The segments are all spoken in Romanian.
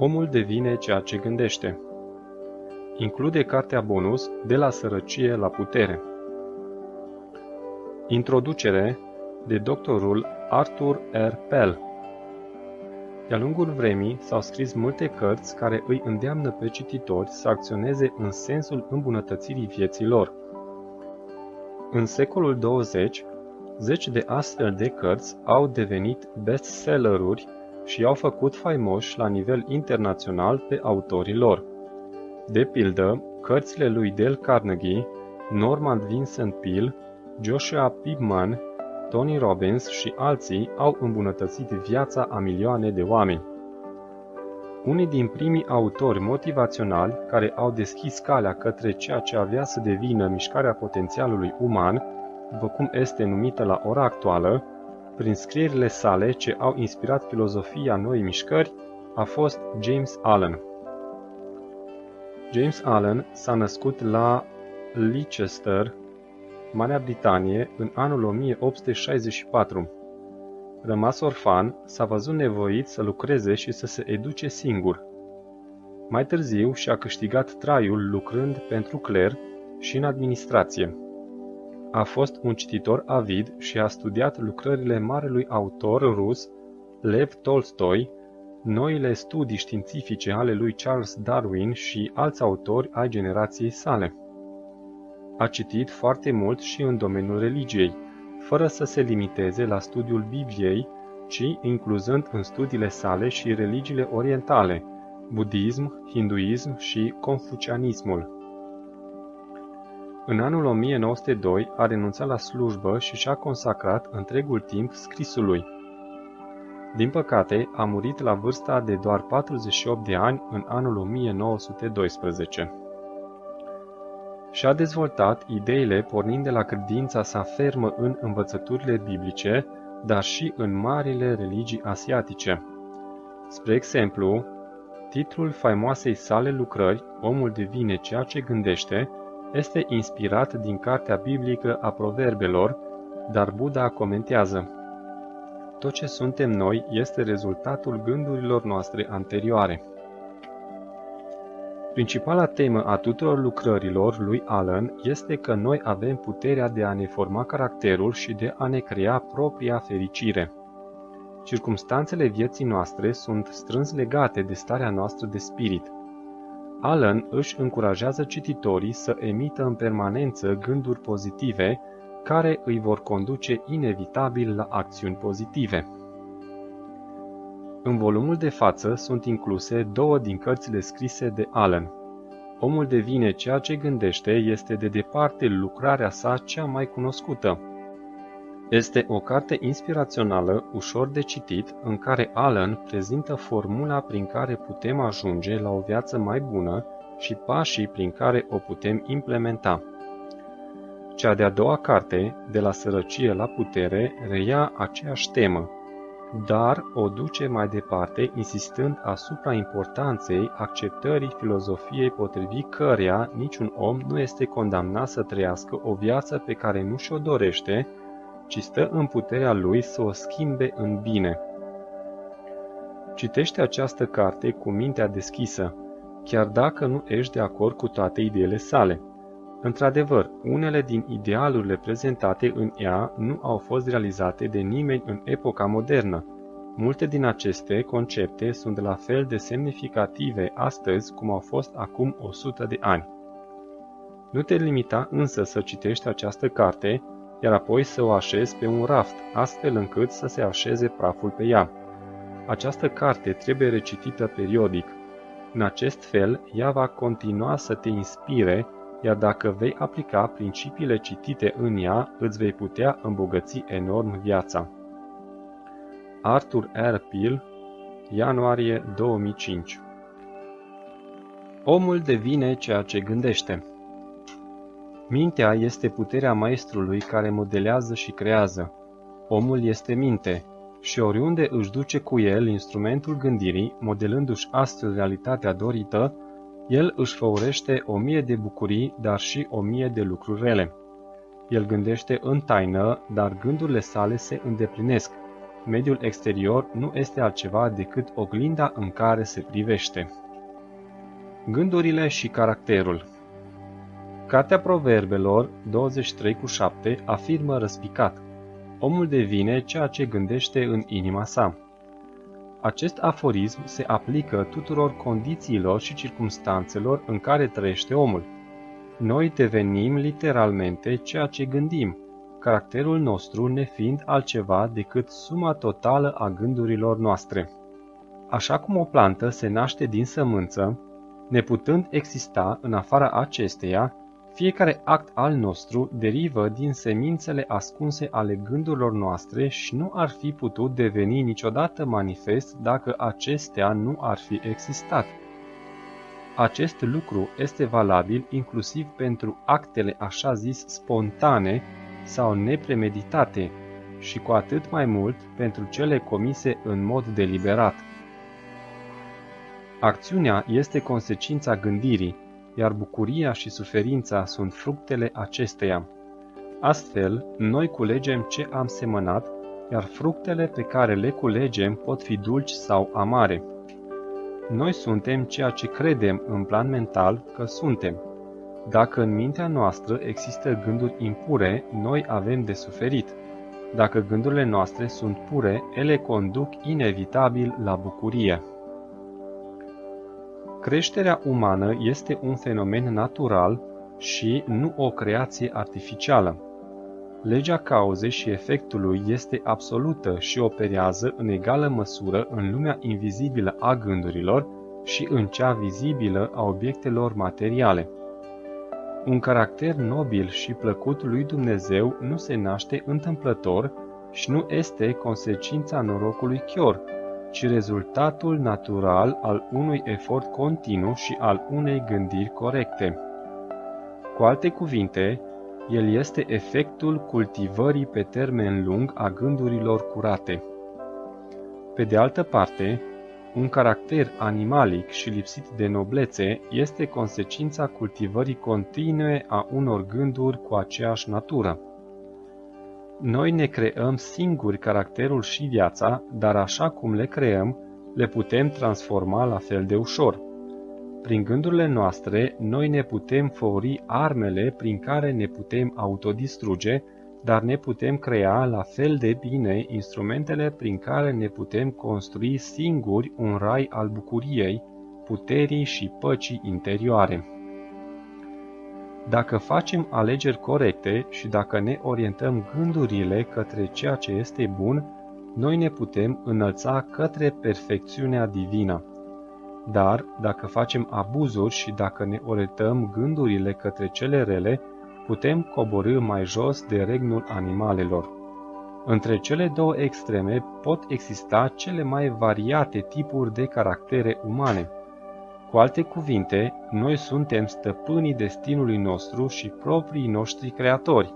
Omul devine ceea ce gândește. Include cartea bonus De la sărăcie la putere. Introducere de doctorul Arthur R. Pell De-a lungul vremii s-au scris multe cărți care îi îndeamnă pe cititori să acționeze în sensul îmbunătățirii vieții lor. În secolul 20, zeci de astfel de cărți au devenit bestselleruri și i-au făcut faimoși la nivel internațional pe autorii lor. De pildă, cărțile lui Dale Carnegie, Norman Vincent Peale, Joshua Pigman, Tony Robbins și alții au îmbunătățit viața a milioane de oameni. Unii din primii autori motivaționali care au deschis calea către ceea ce avea să devină mișcarea potențialului uman, după cum este numită la ora actuală, prin scrierile sale ce au inspirat filozofia noii mișcări, a fost James Allen. James Allen s-a născut la Leicester, Marea Britanie, în anul 1864. Rămas orfan, s-a văzut nevoit să lucreze și să se educe singur. Mai târziu și-a câștigat traiul lucrând pentru cler și în administrație. A fost un cititor avid și a studiat lucrările marelui autor rus Lev Tolstoi, noile studii științifice ale lui Charles Darwin și alți autori ai generației sale. A citit foarte mult și în domeniul religiei, fără să se limiteze la studiul Bibliei, ci incluzând în studiile sale și religiile orientale, budism, hinduism și confucianismul. În anul 1902 a renunțat la slujbă și și-a consacrat întregul timp scrisului. Din păcate, a murit la vârsta de doar 48 de ani în anul 1912. Și-a dezvoltat ideile pornind de la credința sa fermă în învățăturile biblice, dar și în marile religii asiatice. Spre exemplu, titlul faimoasei sale lucrări, Omul devine ceea ce gândește, este inspirat din cartea biblică a proverbelor, dar Buddha comentează Tot ce suntem noi este rezultatul gândurilor noastre anterioare. Principala temă a tuturor lucrărilor lui Allen este că noi avem puterea de a ne forma caracterul și de a ne crea propria fericire. Circumstanțele vieții noastre sunt strâns legate de starea noastră de spirit – Allen își încurajează cititorii să emită în permanență gânduri pozitive care îi vor conduce inevitabil la acțiuni pozitive. În volumul de față sunt incluse două din cărțile scrise de Allen. Omul devine ceea ce gândește este de departe lucrarea sa cea mai cunoscută. Este o carte inspirațională, ușor de citit, în care Allen prezintă formula prin care putem ajunge la o viață mai bună și pașii prin care o putem implementa. Cea de-a doua carte, De la sărăcie la putere, reia aceeași temă, dar o duce mai departe, insistând asupra importanței acceptării filozofiei potrivit căreia niciun om nu este condamnat să trăiască o viață pe care nu și-o dorește, ci stă în puterea lui să o schimbe în bine. Citește această carte cu mintea deschisă, chiar dacă nu ești de acord cu toate ideile sale. Într-adevăr, unele din idealurile prezentate în ea nu au fost realizate de nimeni în epoca modernă. Multe din aceste concepte sunt la fel de semnificative astăzi cum au fost acum 100 de ani. Nu te limita însă să citești această carte, iar apoi să o așezi pe un raft, astfel încât să se așeze praful pe ea. Această carte trebuie recitită periodic. În acest fel, ea va continua să te inspire, iar dacă vei aplica principiile citite în ea, îți vei putea îmbogăți enorm viața. Arthur R. Peel, ianuarie 2005 Omul devine ceea ce gândește. Mintea este puterea maestrului care modelează și creează. Omul este minte și oriunde își duce cu el instrumentul gândirii, modelându-și astfel realitatea dorită, el își făurește o mie de bucurii, dar și o mie de lucruri rele. El gândește în taină, dar gândurile sale se îndeplinesc. mediul exterior nu este altceva decât oglinda în care se privește. Gândurile și caracterul Cartea Proverbelor 23 cu 7 afirmă răspicat Omul devine ceea ce gândește în inima sa. Acest aforism se aplică tuturor condițiilor și circumstanțelor în care trăiește omul. Noi devenim literalmente ceea ce gândim, caracterul nostru nefiind altceva decât suma totală a gândurilor noastre. Așa cum o plantă se naște din sămânță, neputând exista în afara acesteia, fiecare act al nostru derivă din semințele ascunse ale gândurilor noastre și nu ar fi putut deveni niciodată manifest dacă acestea nu ar fi existat. Acest lucru este valabil inclusiv pentru actele așa zis spontane sau nepremeditate și cu atât mai mult pentru cele comise în mod deliberat. Acțiunea este consecința gândirii, iar bucuria și suferința sunt fructele acesteia. Astfel, noi culegem ce am semănat, iar fructele pe care le culegem pot fi dulci sau amare. Noi suntem ceea ce credem în plan mental că suntem. Dacă în mintea noastră există gânduri impure, noi avem de suferit. Dacă gândurile noastre sunt pure, ele conduc inevitabil la bucurie. Creșterea umană este un fenomen natural și nu o creație artificială. Legea cauzei și efectului este absolută și operează în egală măsură în lumea invizibilă a gândurilor și în cea vizibilă a obiectelor materiale. Un caracter nobil și plăcut lui Dumnezeu nu se naște întâmplător și nu este consecința norocului chior, ci rezultatul natural al unui efort continuu și al unei gândiri corecte. Cu alte cuvinte, el este efectul cultivării pe termen lung a gândurilor curate. Pe de altă parte, un caracter animalic și lipsit de noblețe este consecința cultivării continue a unor gânduri cu aceeași natură. Noi ne creăm singuri caracterul și viața, dar așa cum le creăm, le putem transforma la fel de ușor. Prin gândurile noastre, noi ne putem fori armele prin care ne putem autodistruge, dar ne putem crea la fel de bine instrumentele prin care ne putem construi singuri un rai al bucuriei, puterii și păcii interioare. Dacă facem alegeri corecte și dacă ne orientăm gândurile către ceea ce este bun, noi ne putem înălța către perfecțiunea divină. Dar, dacă facem abuzuri și dacă ne orientăm gândurile către cele rele, putem coborâ mai jos de regnul animalelor. Între cele două extreme pot exista cele mai variate tipuri de caractere umane. Cu alte cuvinte, noi suntem stăpânii destinului nostru și proprii noștri creatori.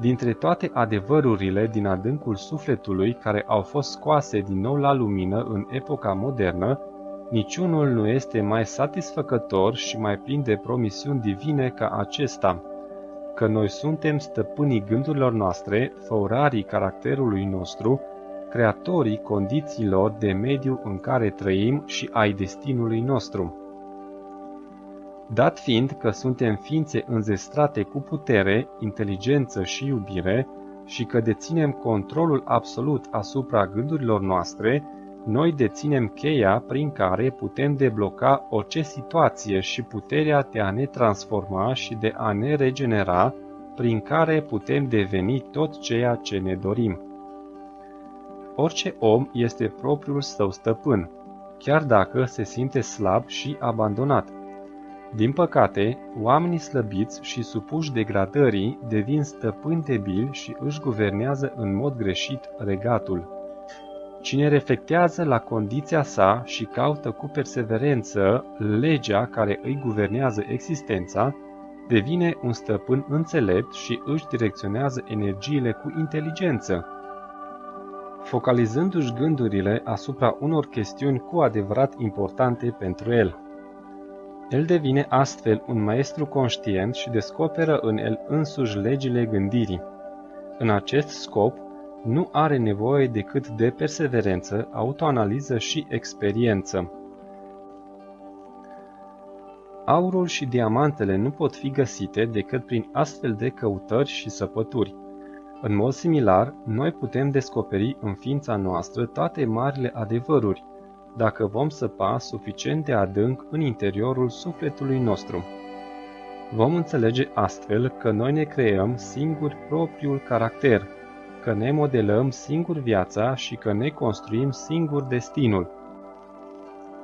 Dintre toate adevărurile din adâncul sufletului care au fost scoase din nou la lumină în epoca modernă, niciunul nu este mai satisfăcător și mai plin de promisiuni divine ca acesta, că noi suntem stăpânii gândurilor noastre, făurarii caracterului nostru, creatorii condițiilor de mediu în care trăim și ai destinului nostru. Dat fiind că suntem ființe înzestrate cu putere, inteligență și iubire și că deținem controlul absolut asupra gândurilor noastre, noi deținem cheia prin care putem debloca orice situație și puterea de a ne transforma și de a ne regenera, prin care putem deveni tot ceea ce ne dorim. Orice om este propriul său stăpân, chiar dacă se simte slab și abandonat. Din păcate, oamenii slăbiți și supuși degradării devin stăpâni debili și își guvernează în mod greșit regatul. Cine reflectează la condiția sa și caută cu perseverență legea care îi guvernează existența, devine un stăpân înțelept și își direcționează energiile cu inteligență, focalizându-și gândurile asupra unor chestiuni cu adevărat importante pentru el. El devine astfel un maestru conștient și descoperă în el însuși legile gândirii. În acest scop, nu are nevoie decât de perseverență, autoanaliză și experiență. Aurul și diamantele nu pot fi găsite decât prin astfel de căutări și săpături. În mod similar, noi putem descoperi în ființa noastră toate marile adevăruri, dacă vom săpa suficient de adânc în interiorul sufletului nostru. Vom înțelege astfel că noi ne creăm singur propriul caracter, că ne modelăm singur viața și că ne construim singur destinul.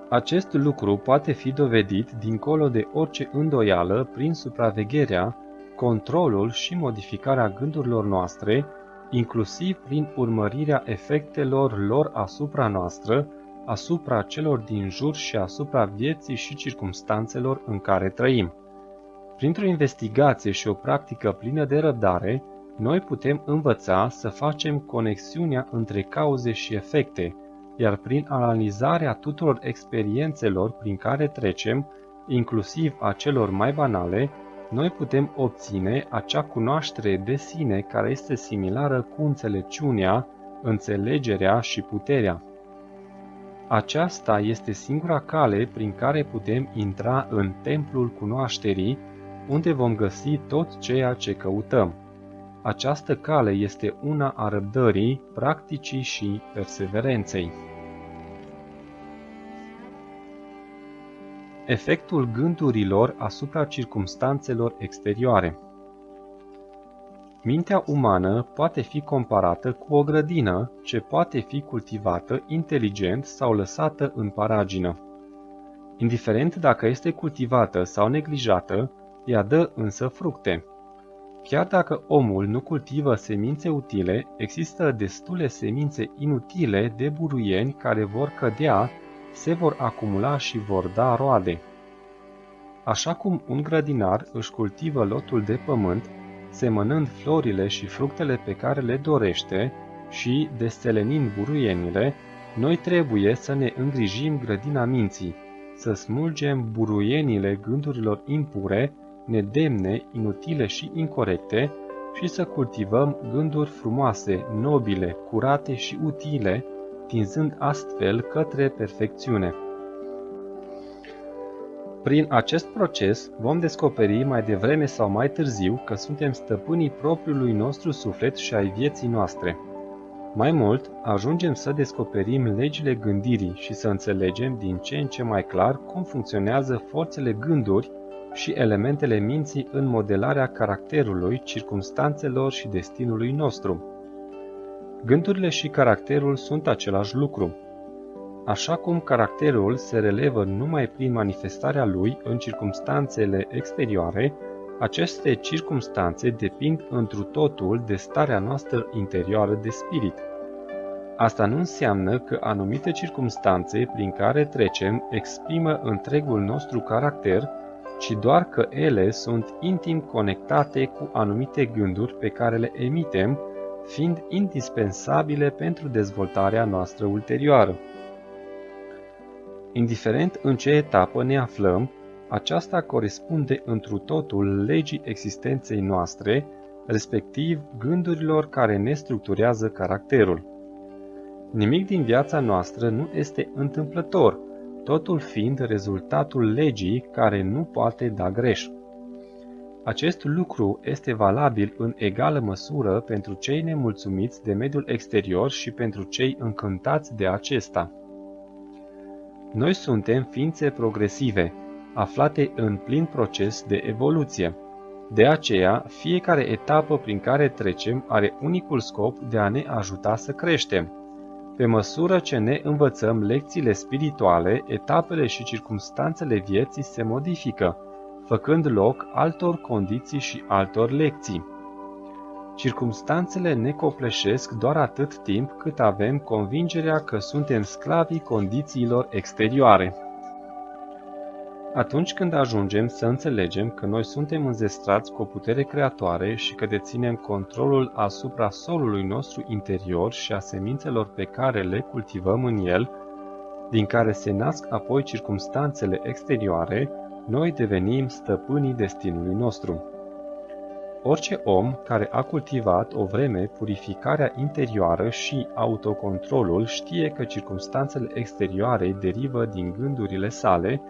Acest lucru poate fi dovedit dincolo de orice îndoială prin supravegherea, controlul și modificarea gândurilor noastre, inclusiv prin urmărirea efectelor lor asupra noastră, asupra celor din jur și asupra vieții și circumstanțelor în care trăim. Printr-o investigație și o practică plină de răbdare, noi putem învăța să facem conexiunea între cauze și efecte, iar prin analizarea tuturor experiențelor prin care trecem, inclusiv a celor mai banale, noi putem obține acea cunoaștere de sine care este similară cu înțelepciunea, înțelegerea și puterea. Aceasta este singura cale prin care putem intra în templul cunoașterii, unde vom găsi tot ceea ce căutăm. Această cale este una a răbdării, practicii și perseverenței. Efectul gândurilor asupra circumstanțelor exterioare Mintea umană poate fi comparată cu o grădină ce poate fi cultivată inteligent sau lăsată în paragină. Indiferent dacă este cultivată sau neglijată, ea dă însă fructe. Chiar dacă omul nu cultivă semințe utile, există destule semințe inutile de buruieni care vor cădea, se vor acumula și vor da roade. Așa cum un grădinar își cultivă lotul de pământ, semănând florile și fructele pe care le dorește și destelenind buruienile, noi trebuie să ne îngrijim grădina minții, să smulgem buruienile gândurilor impure nedemne, inutile și incorrecte și să cultivăm gânduri frumoase, nobile, curate și utile, tinzând astfel către perfecțiune. Prin acest proces vom descoperi mai devreme sau mai târziu că suntem stăpânii propriului nostru suflet și ai vieții noastre. Mai mult, ajungem să descoperim legile gândirii și să înțelegem din ce în ce mai clar cum funcționează forțele gânduri și elementele minții în modelarea caracterului, circumstanțelor și destinului nostru. Gândurile și caracterul sunt același lucru. Așa cum caracterul se relevă numai prin manifestarea lui în circumstanțele exterioare, aceste circumstanțe depind întru totul de starea noastră interioară de spirit. Asta nu înseamnă că anumite circumstanțe prin care trecem exprimă întregul nostru caracter, ci doar că ele sunt intim conectate cu anumite gânduri pe care le emitem, fiind indispensabile pentru dezvoltarea noastră ulterioară. Indiferent în ce etapă ne aflăm, aceasta corespunde întru totul legii existenței noastre, respectiv gândurilor care ne structurează caracterul. Nimic din viața noastră nu este întâmplător, totul fiind rezultatul legii care nu poate da greș. Acest lucru este valabil în egală măsură pentru cei nemulțumiți de mediul exterior și pentru cei încântați de acesta. Noi suntem ființe progresive, aflate în plin proces de evoluție. De aceea, fiecare etapă prin care trecem are unicul scop de a ne ajuta să creștem. Pe măsură ce ne învățăm lecțiile spirituale, etapele și circumstanțele vieții se modifică, făcând loc altor condiții și altor lecții. Circumstanțele ne copleșesc doar atât timp cât avem convingerea că suntem sclavii condițiilor exterioare. Atunci când ajungem să înțelegem că noi suntem înzestrați cu o putere creatoare și că deținem controlul asupra solului nostru interior și a semințelor pe care le cultivăm în el, din care se nasc apoi circumstanțele exterioare, noi devenim stăpânii destinului nostru. Orice om care a cultivat o vreme purificarea interioară și autocontrolul știe că circumstanțele exterioare derivă din gândurile sale,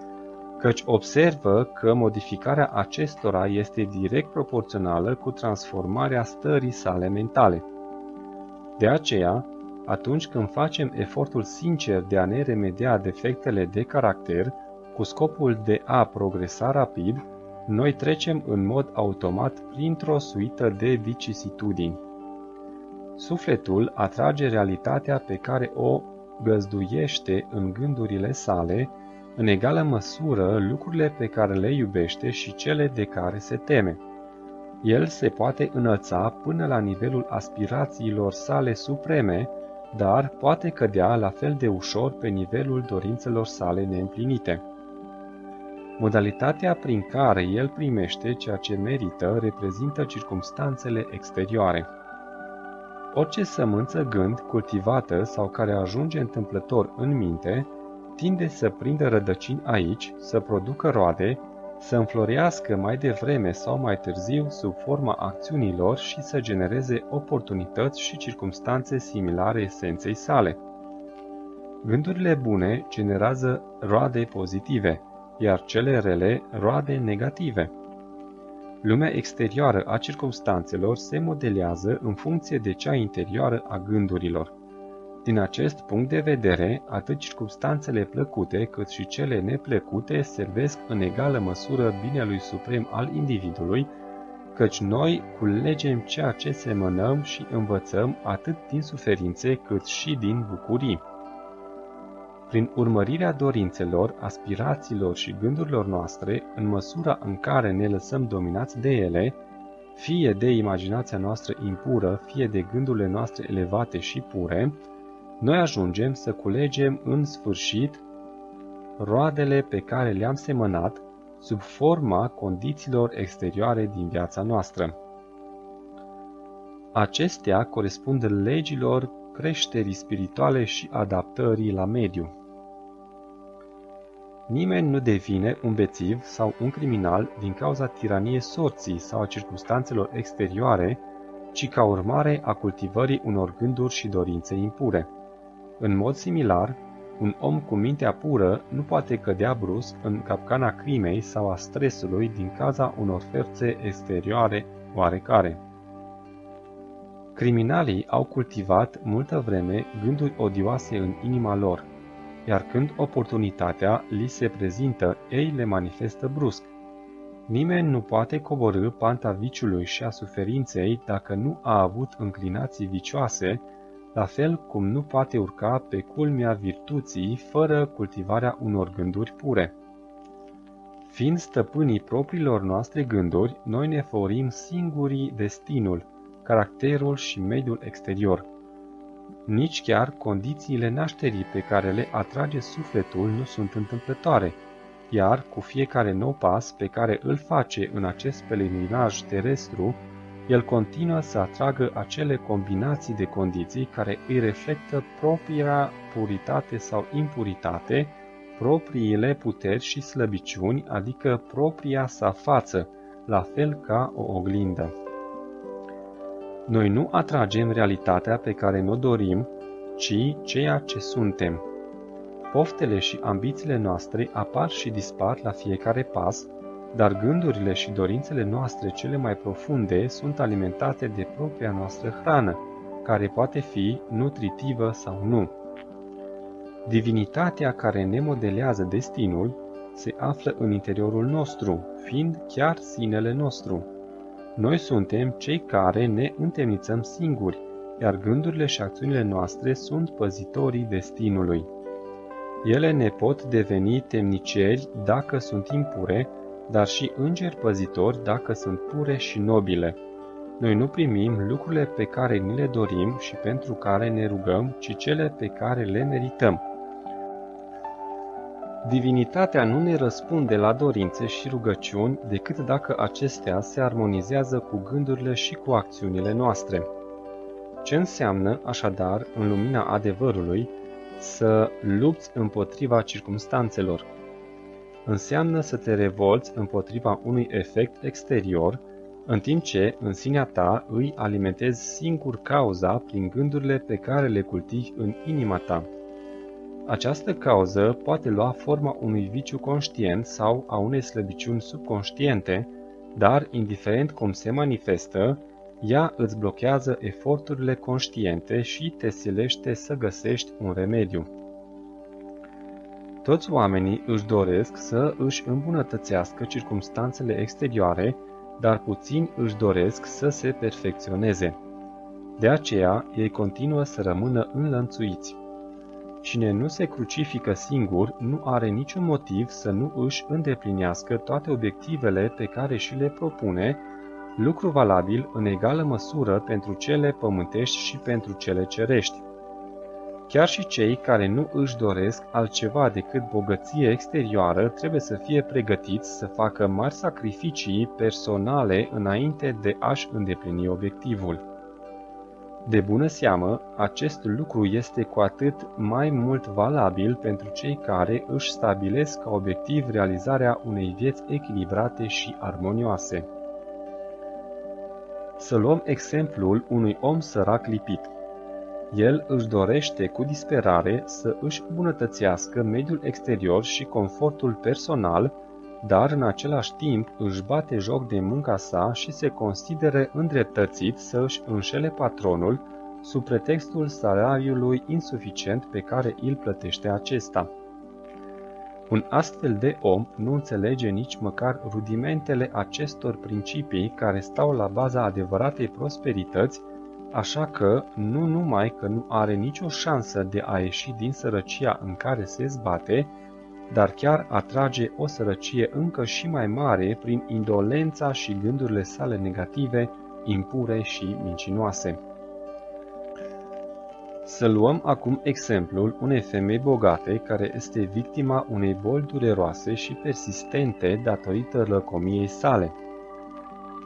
căci observă că modificarea acestora este direct proporțională cu transformarea stării sale mentale. De aceea, atunci când facem efortul sincer de a ne remedia defectele de caracter, cu scopul de a progresa rapid, noi trecem în mod automat printr-o suită de vicisitudini. Sufletul atrage realitatea pe care o găzduiește în gândurile sale, în egală măsură lucrurile pe care le iubește și cele de care se teme. El se poate înălța până la nivelul aspirațiilor sale supreme, dar poate cădea la fel de ușor pe nivelul dorințelor sale neîmplinite. Modalitatea prin care el primește ceea ce merită reprezintă circumstanțele exterioare. Orice sămânță gând cultivată sau care ajunge întâmplător în minte, tinde să prindă rădăcini aici, să producă roade, să înflorească mai devreme sau mai târziu sub forma acțiunilor și să genereze oportunități și circumstanțe similare esenței sale. Gândurile bune generează roade pozitive, iar cele rele roade negative. Lumea exterioară a circumstanțelor se modelează în funcție de cea interioară a gândurilor. Din acest punct de vedere, atât circumstanțele plăcute cât și cele neplăcute servesc în egală măsură binelui suprem al individului, căci noi culegem ceea ce semănăm și învățăm atât din suferințe cât și din bucurii. Prin urmărirea dorințelor, aspirațiilor și gândurilor noastre, în măsura în care ne lăsăm dominați de ele, fie de imaginația noastră impură, fie de gândurile noastre elevate și pure, noi ajungem să culegem în sfârșit roadele pe care le-am semănat sub forma condițiilor exterioare din viața noastră. Acestea corespund legilor creșterii spirituale și adaptării la mediu. Nimeni nu devine un bețiv sau un criminal din cauza tiraniei sorții sau a circunstanțelor exterioare, ci ca urmare a cultivării unor gânduri și dorințe impure. În mod similar, un om cu mintea pură nu poate cădea brusc în capcana crimei sau a stresului din cauza unor ferțe exterioare oarecare. Criminalii au cultivat multă vreme gânduri odioase în inima lor, iar când oportunitatea li se prezintă, ei le manifestă brusc. Nimeni nu poate coborâ panta viciului și a suferinței dacă nu a avut înclinații vicioase, la fel cum nu poate urca pe culmea virtuții fără cultivarea unor gânduri pure. Fiind stăpânii propriilor noastre gânduri, noi ne forim singurii destinul, caracterul și mediul exterior – nici chiar condițiile nașterii pe care le atrage sufletul nu sunt întâmplătoare, iar cu fiecare nou pas pe care îl face în acest pelerinaj terestru, el continuă să atragă acele combinații de condiții care îi reflectă propria puritate sau impuritate, propriile puteri și slăbiciuni, adică propria sa față, la fel ca o oglindă. Noi nu atragem realitatea pe care ne-o dorim, ci ceea ce suntem. Poftele și ambițiile noastre apar și dispar la fiecare pas, dar gândurile și dorințele noastre cele mai profunde sunt alimentate de propria noastră hrană, care poate fi nutritivă sau nu. Divinitatea care ne modelează destinul se află în interiorul nostru, fiind chiar sinele nostru. Noi suntem cei care ne întemnițăm singuri, iar gândurile și acțiunile noastre sunt păzitorii destinului. Ele ne pot deveni temniceri dacă sunt impure, dar și îngeri păzitori dacă sunt pure și nobile. Noi nu primim lucrurile pe care ni le dorim și pentru care ne rugăm, ci cele pe care le merităm. Divinitatea nu ne răspunde la dorințe și rugăciuni decât dacă acestea se armonizează cu gândurile și cu acțiunile noastre. Ce înseamnă, așadar, în lumina adevărului, să lupți împotriva circumstanțelor? Înseamnă să te revolți împotriva unui efect exterior, în timp ce, în sinea ta, îi alimentezi singur cauza prin gândurile pe care le cultivi în inima ta. Această cauză poate lua forma unui viciu conștient sau a unei slăbiciuni subconștiente, dar, indiferent cum se manifestă, ea îți blochează eforturile conștiente și te silește să găsești un remediu. Toți oamenii își doresc să își îmbunătățească circumstanțele exterioare, dar puțini își doresc să se perfecționeze. De aceea, ei continuă să rămână înlănțuiți. Cine nu se crucifică singur nu are niciun motiv să nu își îndeplinească toate obiectivele pe care și le propune, lucru valabil în egală măsură pentru cele pământești și pentru cele cerești. Chiar și cei care nu își doresc altceva decât bogăție exterioară trebuie să fie pregătiți să facă mari sacrificii personale înainte de a-și îndeplini obiectivul. De bună seamă, acest lucru este cu atât mai mult valabil pentru cei care își stabilesc ca obiectiv realizarea unei vieți echilibrate și armonioase. Să luăm exemplul unui om sărac lipit. El își dorește cu disperare să își îmbunătățească mediul exterior și confortul personal, dar în același timp își bate joc de munca sa și se consideră îndreptățit să își înșele patronul sub pretextul salariului insuficient pe care îl plătește acesta. Un astfel de om nu înțelege nici măcar rudimentele acestor principii care stau la baza adevăratei prosperități, așa că nu numai că nu are nicio șansă de a ieși din sărăcia în care se zbate, dar chiar atrage o sărăcie încă și mai mare prin indolența și gândurile sale negative, impure și mincinoase. Să luăm acum exemplul unei femei bogate care este victima unei boli dureroase și persistente datorită lăcomiei sale.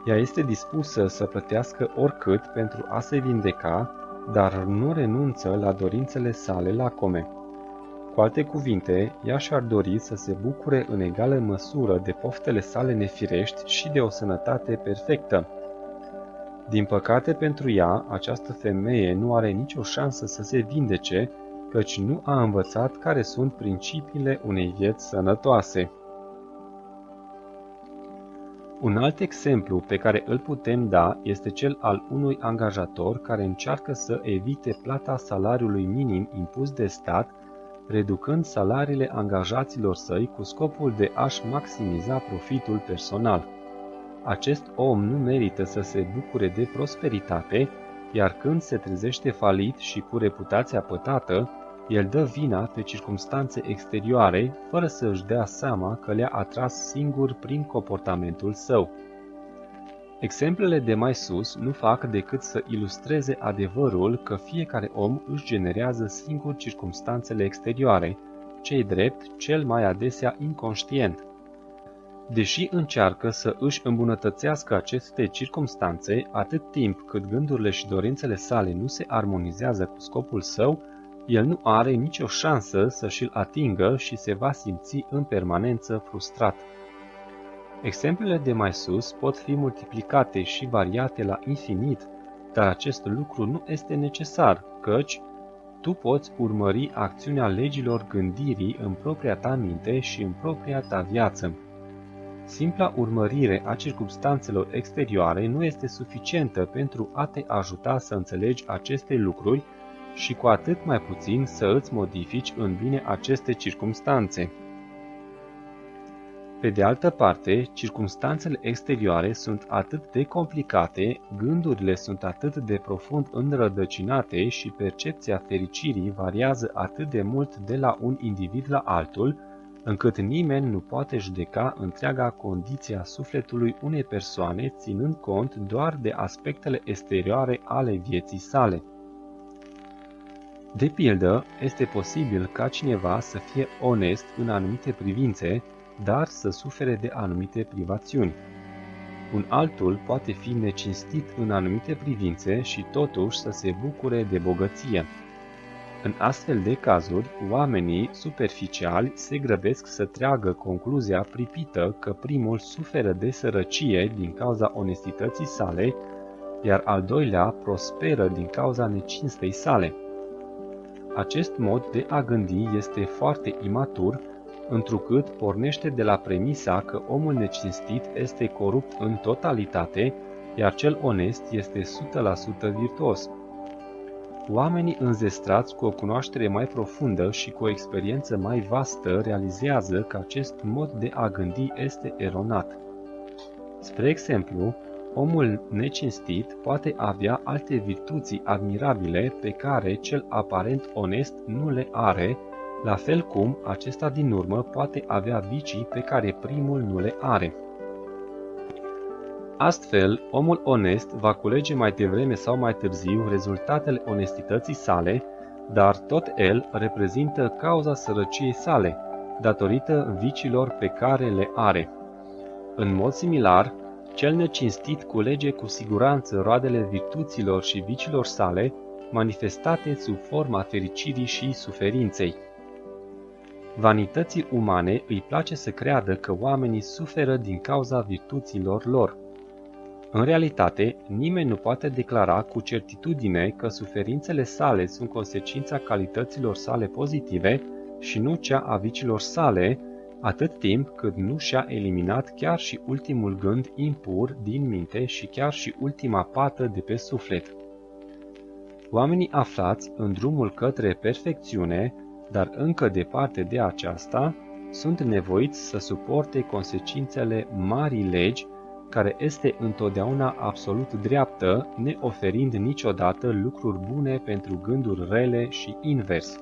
Ea este dispusă să plătească oricât pentru a se vindeca, dar nu renunță la dorințele sale lacome. Cu alte cuvinte, ea și-ar dori să se bucure în egală măsură de poftele sale nefirești și de o sănătate perfectă. Din păcate pentru ea, această femeie nu are nicio șansă să se vindece, căci nu a învățat care sunt principiile unei vieți sănătoase. Un alt exemplu pe care îl putem da este cel al unui angajator care încearcă să evite plata salariului minim impus de stat, reducând salariile angajaților săi cu scopul de a-și maximiza profitul personal. Acest om nu merită să se bucure de prosperitate, iar când se trezește falit și cu reputația pătată, el dă vina pe circumstanțe exterioare, fără să își dea seama că le-a atras singur prin comportamentul său. Exemplele de mai sus nu fac decât să ilustreze adevărul că fiecare om își generează singur circumstanțele exterioare, cei drept cel mai adesea inconștient. Deși încearcă să își îmbunătățească aceste circumstanțe, atât timp cât gândurile și dorințele sale nu se armonizează cu scopul său, el nu are nicio șansă să și-l atingă și se va simți în permanență frustrat. Exemplele de mai sus pot fi multiplicate și variate la infinit, dar acest lucru nu este necesar, căci tu poți urmări acțiunea legilor gândirii în propria ta minte și în propria ta viață. Simpla urmărire a circumstanțelor exterioare nu este suficientă pentru a te ajuta să înțelegi aceste lucruri și cu atât mai puțin să îți modifici în bine aceste circumstanțe. Pe de altă parte, circumstanțele exterioare sunt atât de complicate, gândurile sunt atât de profund înrădăcinate și percepția fericirii variază atât de mult de la un individ la altul, încât nimeni nu poate judeca întreaga condiție a sufletului unei persoane ținând cont doar de aspectele exterioare ale vieții sale. De pildă, este posibil ca cineva să fie onest în anumite privințe, dar să sufere de anumite privațiuni. Un altul poate fi necinstit în anumite privințe și totuși să se bucure de bogăție. În astfel de cazuri, oamenii superficiali se grăbesc să treagă concluzia pripită că primul suferă de sărăcie din cauza onestității sale, iar al doilea prosperă din cauza necinstei sale. Acest mod de a gândi este foarte imatur, întrucât pornește de la premisa că omul necinstit este corupt în totalitate, iar cel onest este 100% virtuos. Oamenii înzestrați cu o cunoaștere mai profundă și cu o experiență mai vastă realizează că acest mod de a gândi este eronat. Spre exemplu, omul necinstit poate avea alte virtuți admirabile pe care cel aparent onest nu le are, la fel cum acesta din urmă poate avea vicii pe care primul nu le are. Astfel, omul onest va culege mai devreme sau mai târziu rezultatele onestității sale, dar tot el reprezintă cauza sărăciei sale, datorită vicilor pe care le are. În mod similar, cel necinstit culege cu siguranță roadele virtuților și vicilor sale, manifestate sub forma fericirii și suferinței. Vanității umane îi place să creadă că oamenii suferă din cauza virtuților lor. În realitate, nimeni nu poate declara cu certitudine că suferințele sale sunt consecința calităților sale pozitive și nu cea a vicilor sale, atât timp cât nu și-a eliminat chiar și ultimul gând impur din minte și chiar și ultima pată de pe suflet. Oamenii aflați în drumul către perfecțiune, dar încă departe de aceasta, sunt nevoiți să suporte consecințele marii legi care este întotdeauna absolut dreaptă, neoferind niciodată lucruri bune pentru gânduri rele și invers.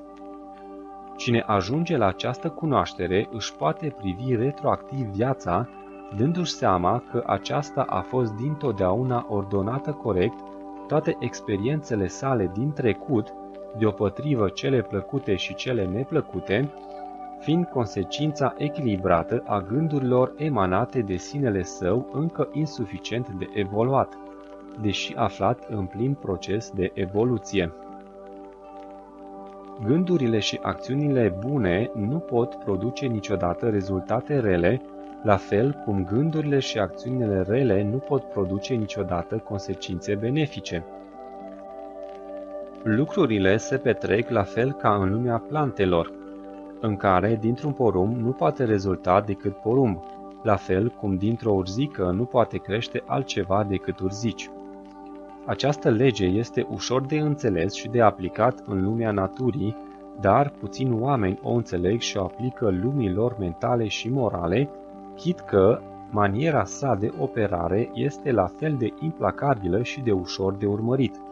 Cine ajunge la această cunoaștere își poate privi retroactiv viața, dându-și seama că aceasta a fost dintotdeauna ordonată corect, toate experiențele sale din trecut, deopotrivă cele plăcute și cele neplăcute, fiind consecința echilibrată a gândurilor emanate de sinele său încă insuficient de evoluat, deși aflat în plin proces de evoluție. Gândurile și acțiunile bune nu pot produce niciodată rezultate rele, la fel cum gândurile și acțiunile rele nu pot produce niciodată consecințe benefice. Lucrurile se petrec la fel ca în lumea plantelor, în care dintr-un porumb nu poate rezulta decât porumb, la fel cum dintr-o urzică nu poate crește altceva decât urzici. Această lege este ușor de înțeles și de aplicat în lumea naturii, dar puțin oameni o înțeleg și o aplică lumilor mentale și morale, chit că maniera sa de operare este la fel de implacabilă și de ușor de urmărit.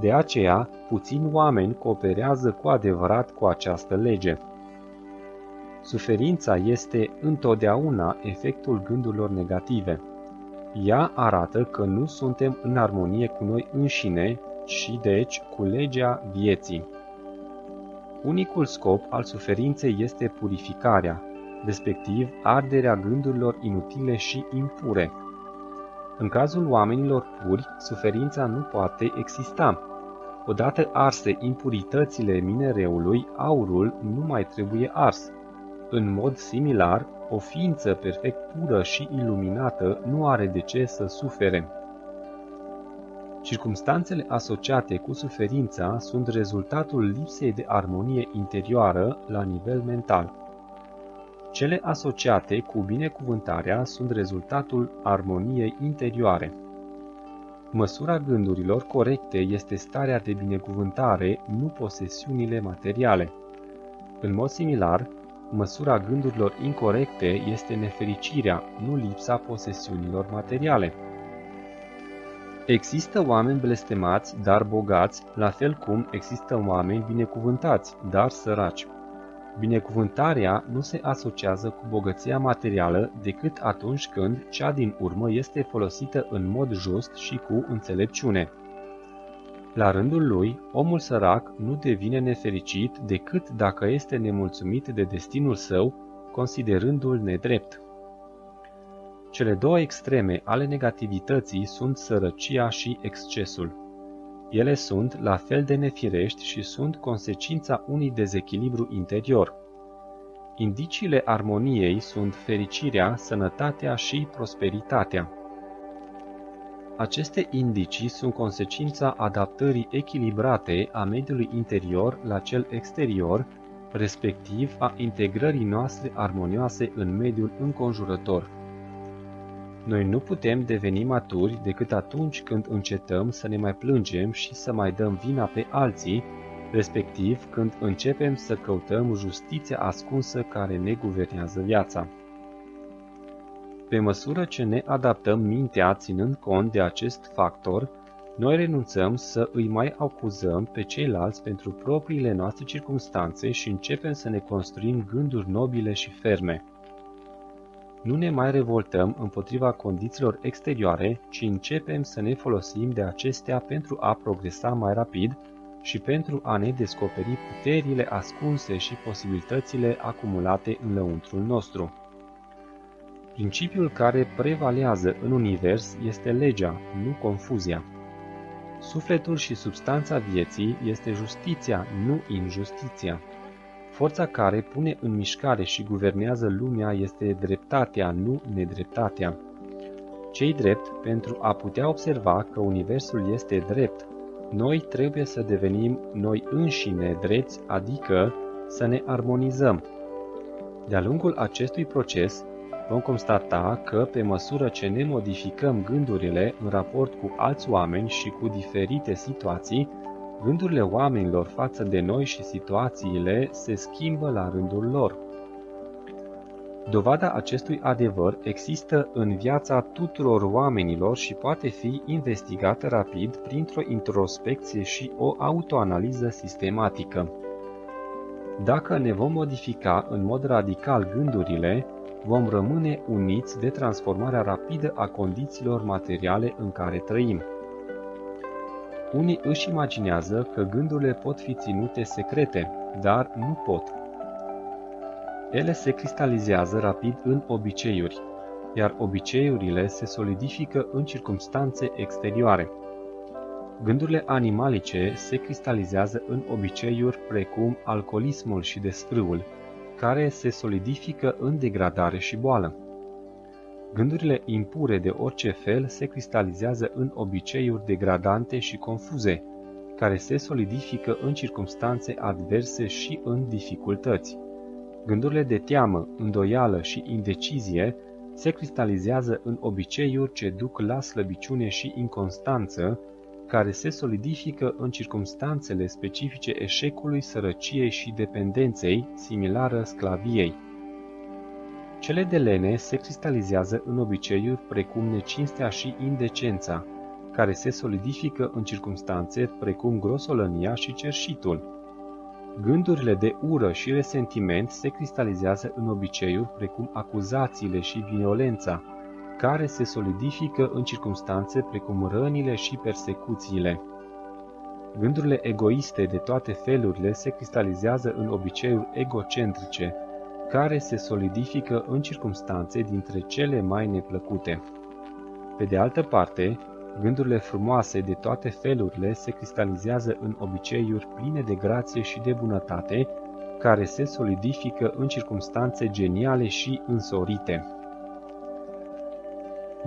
De aceea, puțini oameni cooperează cu adevărat cu această lege. Suferința este întotdeauna efectul gândurilor negative. Ea arată că nu suntem în armonie cu noi înșine și deci cu legea vieții. Unicul scop al suferinței este purificarea, respectiv arderea gândurilor inutile și impure. În cazul oamenilor puri, suferința nu poate exista. Odată arse impuritățile minereului, aurul nu mai trebuie ars. În mod similar, o ființă perfect pură și iluminată nu are de ce să sufere. Circumstanțele asociate cu suferința sunt rezultatul lipsei de armonie interioară la nivel mental. Cele asociate cu binecuvântarea sunt rezultatul armoniei interioare. Măsura gândurilor corecte este starea de binecuvântare, nu posesiunile materiale. În mod similar, măsura gândurilor incorrecte este nefericirea, nu lipsa posesiunilor materiale. Există oameni blestemați, dar bogați, la fel cum există oameni binecuvântați, dar săraci. Binecuvântarea nu se asociază cu bogăția materială decât atunci când cea din urmă este folosită în mod just și cu înțelepciune. La rândul lui, omul sărac nu devine nefericit decât dacă este nemulțumit de destinul său, considerându-l nedrept. Cele două extreme ale negativității sunt sărăcia și excesul. Ele sunt la fel de nefirești și sunt consecința unui dezechilibru interior. Indiciile armoniei sunt fericirea, sănătatea și prosperitatea. Aceste indicii sunt consecința adaptării echilibrate a mediului interior la cel exterior, respectiv a integrării noastre armonioase în mediul înconjurător. Noi nu putem deveni maturi decât atunci când încetăm să ne mai plângem și să mai dăm vina pe alții, respectiv când începem să căutăm justiția ascunsă care ne guvernează viața. Pe măsură ce ne adaptăm mintea ținând cont de acest factor, noi renunțăm să îi mai acuzăm pe ceilalți pentru propriile noastre circunstanțe și începem să ne construim gânduri nobile și ferme. Nu ne mai revoltăm împotriva condițiilor exterioare, ci începem să ne folosim de acestea pentru a progresa mai rapid și pentru a ne descoperi puterile ascunse și posibilitățile acumulate în lăuntrul nostru. Principiul care prevalează în univers este legea, nu confuzia. Sufletul și substanța vieții este justiția, nu injustiția. Forța care pune în mișcare și guvernează lumea este dreptatea, nu nedreptatea. Cei drept, pentru a putea observa că Universul este drept, noi trebuie să devenim noi înșine drepți, adică să ne armonizăm. De-a lungul acestui proces, vom constata că, pe măsură ce ne modificăm gândurile în raport cu alți oameni și cu diferite situații, gândurile oamenilor față de noi și situațiile se schimbă la rândul lor. Dovada acestui adevăr există în viața tuturor oamenilor și poate fi investigată rapid printr-o introspecție și o autoanaliză sistematică. Dacă ne vom modifica în mod radical gândurile, vom rămâne uniți de transformarea rapidă a condițiilor materiale în care trăim. Unii își imaginează că gândurile pot fi ținute secrete, dar nu pot. Ele se cristalizează rapid în obiceiuri, iar obiceiurile se solidifică în circumstanțe exterioare. Gândurile animalice se cristalizează în obiceiuri precum alcoolismul și desfrâul, care se solidifică în degradare și boală. Gândurile impure de orice fel se cristalizează în obiceiuri degradante și confuze, care se solidifică în circumstanțe adverse și în dificultăți. Gândurile de teamă, îndoială și indecizie se cristalizează în obiceiuri ce duc la slăbiciune și inconstanță, care se solidifică în circumstanțele specifice eșecului, sărăciei și dependenței, similară sclaviei. Cele de lene se cristalizează în obiceiuri precum necinstea și indecența, care se solidifică în circumstanțe precum grosolănia și cerșitul. Gândurile de ură și resentiment se cristalizează în obiceiuri precum acuzațiile și violența, care se solidifică în circumstanțe precum rănile și persecuțiile. Gândurile egoiste de toate felurile se cristalizează în obiceiuri egocentrice, care se solidifică în circumstanțe dintre cele mai neplăcute. Pe de altă parte, gândurile frumoase de toate felurile se cristalizează în obiceiuri pline de grație și de bunătate, care se solidifică în circumstanțe geniale și însorite.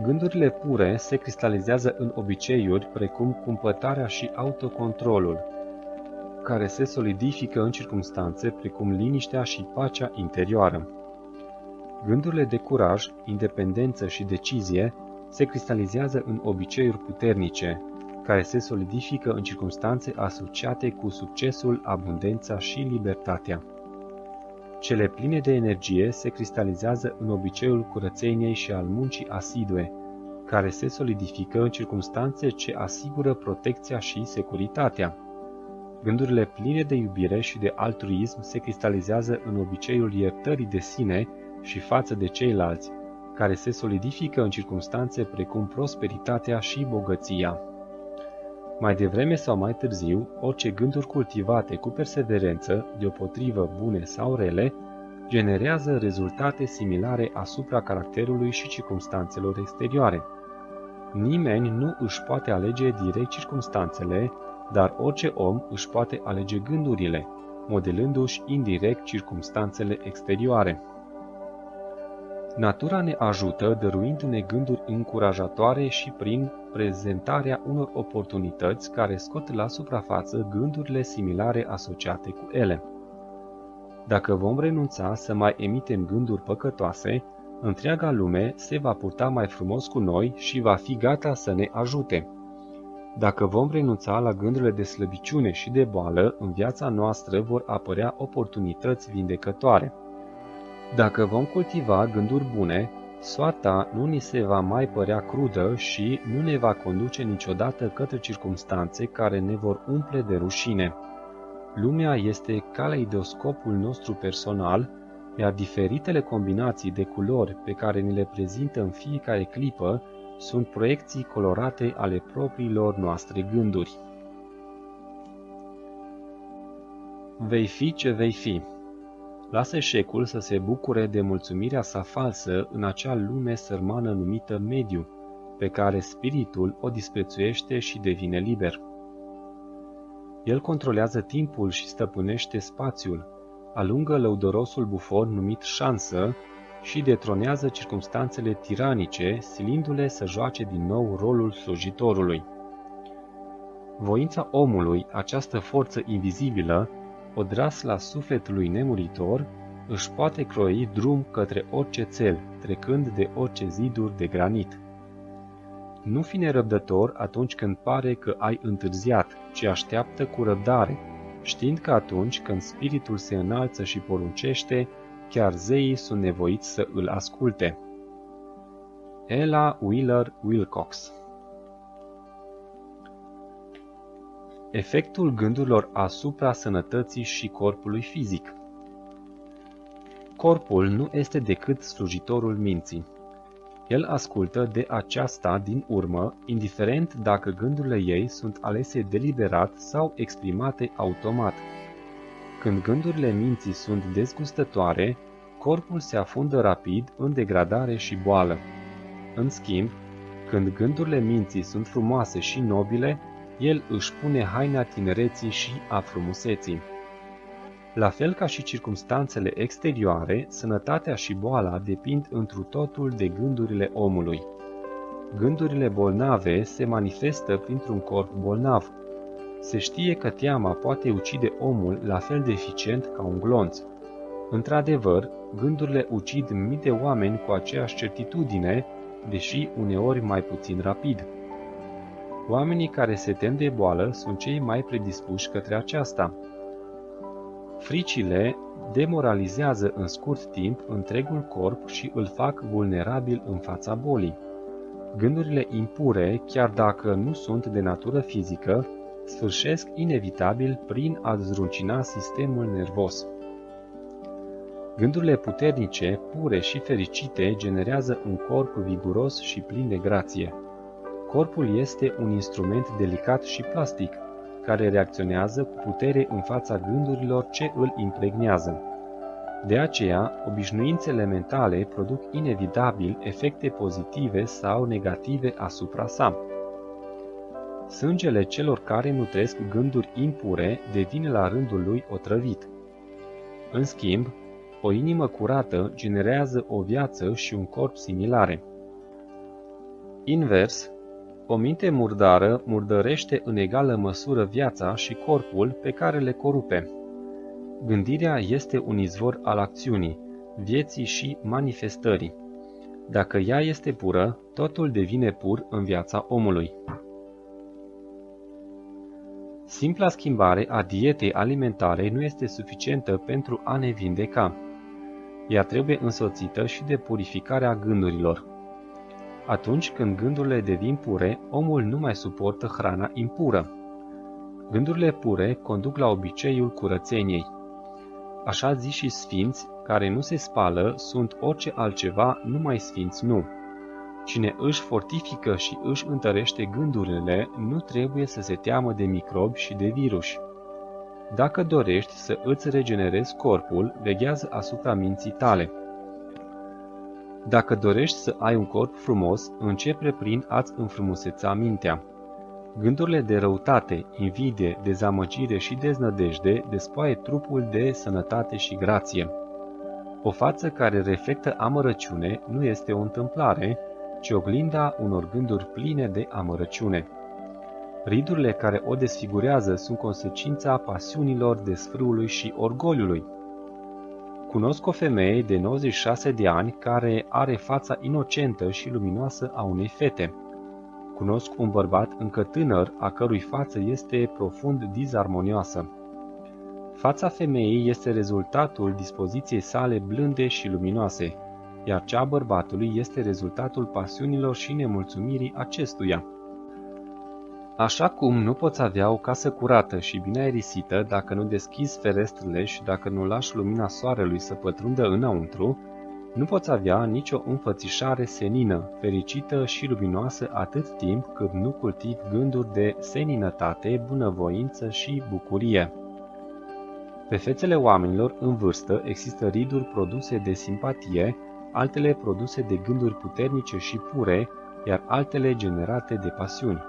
Gândurile pure se cristalizează în obiceiuri precum cumpătarea și autocontrolul, care se solidifică în circumstanțe precum liniștea și pacea interioară. Gândurile de curaj, independență și decizie se cristalizează în obiceiuri puternice, care se solidifică în circumstanțe asociate cu succesul, abundența și libertatea. Cele pline de energie se cristalizează în obiceiul curățeniei și al muncii asidue, care se solidifică în circunstanțe ce asigură protecția și securitatea. Gândurile pline de iubire și de altruism se cristalizează în obiceiul iertării de sine și față de ceilalți, care se solidifică în circunstanțe precum prosperitatea și bogăția. Mai devreme sau mai târziu, orice gânduri cultivate cu perseverență, deopotrivă bune sau rele, generează rezultate similare asupra caracterului și circumstanțelor exterioare. Nimeni nu își poate alege direct circumstanțele, dar orice om își poate alege gândurile, modelându-și indirect circumstanțele exterioare. Natura ne ajută dăruindu-ne gânduri încurajatoare și prin prezentarea unor oportunități care scot la suprafață gândurile similare asociate cu ele. Dacă vom renunța să mai emitem gânduri păcătoase, întreaga lume se va purta mai frumos cu noi și va fi gata să ne ajute. Dacă vom renunța la gândurile de slăbiciune și de boală, în viața noastră vor apărea oportunități vindecătoare. Dacă vom cultiva gânduri bune, soarta nu ni se va mai părea crudă și nu ne va conduce niciodată către circumstanțe care ne vor umple de rușine. Lumea este caleidoscopul nostru personal, iar diferitele combinații de culori pe care ni le prezintă în fiecare clipă sunt proiecții colorate ale propriilor noastre gânduri. Vei fi ce vei fi. Lasă eșecul să se bucure de mulțumirea sa falsă în acea lume sărmană numită mediu, pe care spiritul o disprețuiește și devine liber. El controlează timpul și stăpânește spațiul, alungă lăudorosul bufon numit șansă și detronează circumstanțele tiranice, silindu-le să joace din nou rolul slujitorului. Voința omului, această forță invizibilă, odras la sufletului nemuritor, își poate croi drum către orice cel, trecând de orice ziduri de granit. Nu fi nerăbdător atunci când pare că ai întârziat, ci așteaptă cu răbdare, știind că atunci când spiritul se înalță și poruncește, chiar zeii sunt nevoiți să îl asculte. Ella Wheeler Wilcox Efectul gândurilor asupra sănătății și corpului fizic Corpul nu este decât slujitorul minții. El ascultă de aceasta din urmă, indiferent dacă gândurile ei sunt alese deliberat sau exprimate automat. Când gândurile minții sunt dezgustătoare, corpul se afundă rapid în degradare și boală. În schimb, când gândurile minții sunt frumoase și nobile, el își pune haina tinereții și a frumuseții. La fel ca și circumstanțele exterioare, sănătatea și boala depind întru totul de gândurile omului. Gândurile bolnave se manifestă printr-un corp bolnav. Se știe că teama poate ucide omul la fel de eficient ca un glonț. Într-adevăr, gândurile ucid mii de oameni cu aceeași certitudine, deși uneori mai puțin rapid. Oamenii care se tem de boală sunt cei mai predispuși către aceasta. Fricile demoralizează în scurt timp întregul corp și îl fac vulnerabil în fața bolii. Gândurile impure, chiar dacă nu sunt de natură fizică, sfârșesc inevitabil prin a zruncina sistemul nervos. Gândurile puternice, pure și fericite generează un corp viguros și plin de grație. Corpul este un instrument delicat și plastic, care reacționează cu putere în fața gândurilor ce îl impregnează. De aceea, obișnuințele mentale produc inevitabil efecte pozitive sau negative asupra sa. Sângele celor care nutresc gânduri impure devine la rândul lui otrăvit. În schimb, o inimă curată generează o viață și un corp similare. Invers, o minte murdară murdărește în egală măsură viața și corpul pe care le corupe. Gândirea este un izvor al acțiunii, vieții și manifestării. Dacă ea este pură, totul devine pur în viața omului. Simpla schimbare a dietei alimentare nu este suficientă pentru a ne vindeca. Ea trebuie însoțită și de purificarea gândurilor. Atunci când gândurile devin pure, omul nu mai suportă hrana impură. Gândurile pure conduc la obiceiul curățeniei. Așa zi și sfinți, care nu se spală, sunt orice altceva, numai sfinți nu. Cine își fortifică și își întărește gândurile, nu trebuie să se teamă de microbi și de virus. Dacă dorești să îți regenerezi corpul, veghează asupra minții tale. Dacă dorești să ai un corp frumos, începe prin a-ți înfrumuseța mintea. Gândurile de răutate, invidie, dezamăgire și deznădejde despoie trupul de sănătate și grație. O față care reflectă amărăciune nu este o întâmplare, ci oglinda unor gânduri pline de amărăciune. Ridurile care o desfigurează sunt consecința pasiunilor desfrâului și orgoliului. Cunosc o femeie de 96 de ani care are fața inocentă și luminoasă a unei fete. Cunosc un bărbat încă tânăr, a cărui față este profund dizarmonioasă. Fața femeii este rezultatul dispoziției sale blânde și luminoase, iar cea a bărbatului este rezultatul pasiunilor și nemulțumirii acestuia. Așa cum nu poți avea o casă curată și bine aerisită dacă nu deschizi ferestrele și dacă nu lași lumina soarelui să pătrundă înăuntru, nu poți avea nicio înfățișare senină, fericită și luminoasă atât timp cât nu cultivi gânduri de seninătate, bunăvoință și bucurie. Pe fețele oamenilor în vârstă există riduri produse de simpatie, altele produse de gânduri puternice și pure, iar altele generate de pasiuni.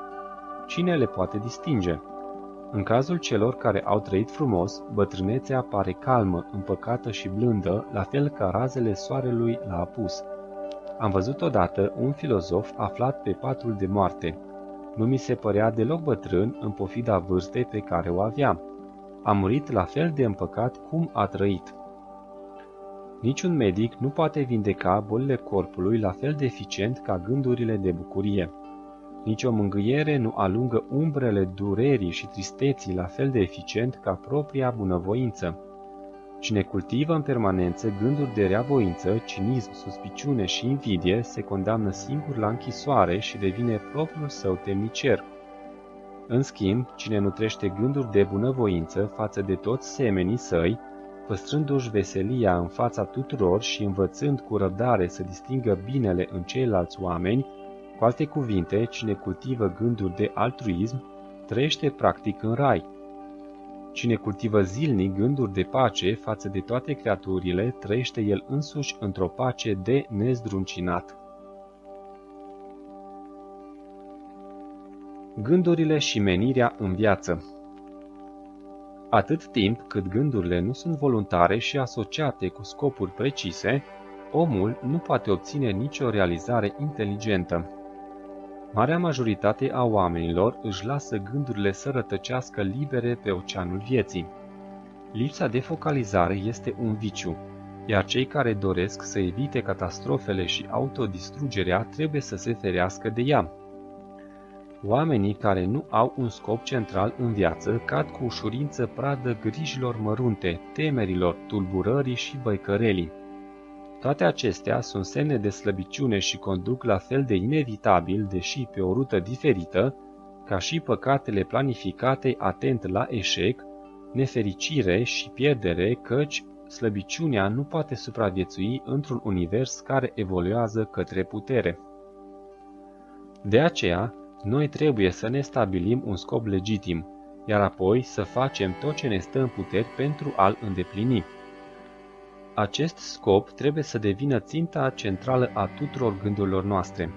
Cine le poate distinge? În cazul celor care au trăit frumos, bătrânețea pare calmă, împăcată și blândă, la fel ca razele soarelui la apus. Am văzut odată un filozof aflat pe patul de moarte. Nu mi se părea deloc bătrân în pofida vârstei pe care o avea. A murit la fel de împăcat cum a trăit. Niciun medic nu poate vindeca bolile corpului la fel de eficient ca gândurile de bucurie. Nici o mângâiere nu alungă umbrele durerii și tristeții la fel de eficient ca propria bunăvoință. Cine cultivă în permanență gânduri de reavoință, cinism, suspiciune și invidie, se condamnă singur la închisoare și devine propriul său temnicer. În schimb, cine nutrește gânduri de bunăvoință față de toți semenii săi, păstrându-și veselia în fața tuturor și învățând cu răbdare să distingă binele în ceilalți oameni, cu alte cuvinte, cine cultivă gânduri de altruism, trăiește practic în rai. Cine cultivă zilnic gânduri de pace față de toate creaturile, trăiește el însuși într-o pace de nezdruncinat. Gândurile și menirea în viață Atât timp cât gândurile nu sunt voluntare și asociate cu scopuri precise, omul nu poate obține nicio realizare inteligentă. Marea majoritate a oamenilor își lasă gândurile să rătăcească libere pe oceanul vieții. Lipsa de focalizare este un viciu, iar cei care doresc să evite catastrofele și autodistrugerea trebuie să se ferească de ea. Oamenii care nu au un scop central în viață cad cu ușurință pradă grijilor mărunte, temerilor, tulburării și băicărelii. Toate acestea sunt semne de slăbiciune și conduc la fel de inevitabil, deși pe o rută diferită, ca și păcatele planificate atent la eșec, nefericire și pierdere, căci slăbiciunea nu poate supraviețui într-un univers care evoluează către putere. De aceea, noi trebuie să ne stabilim un scop legitim, iar apoi să facem tot ce ne stă în puteri pentru a-l îndeplini. Acest scop trebuie să devină ținta centrală a tuturor gândurilor noastre.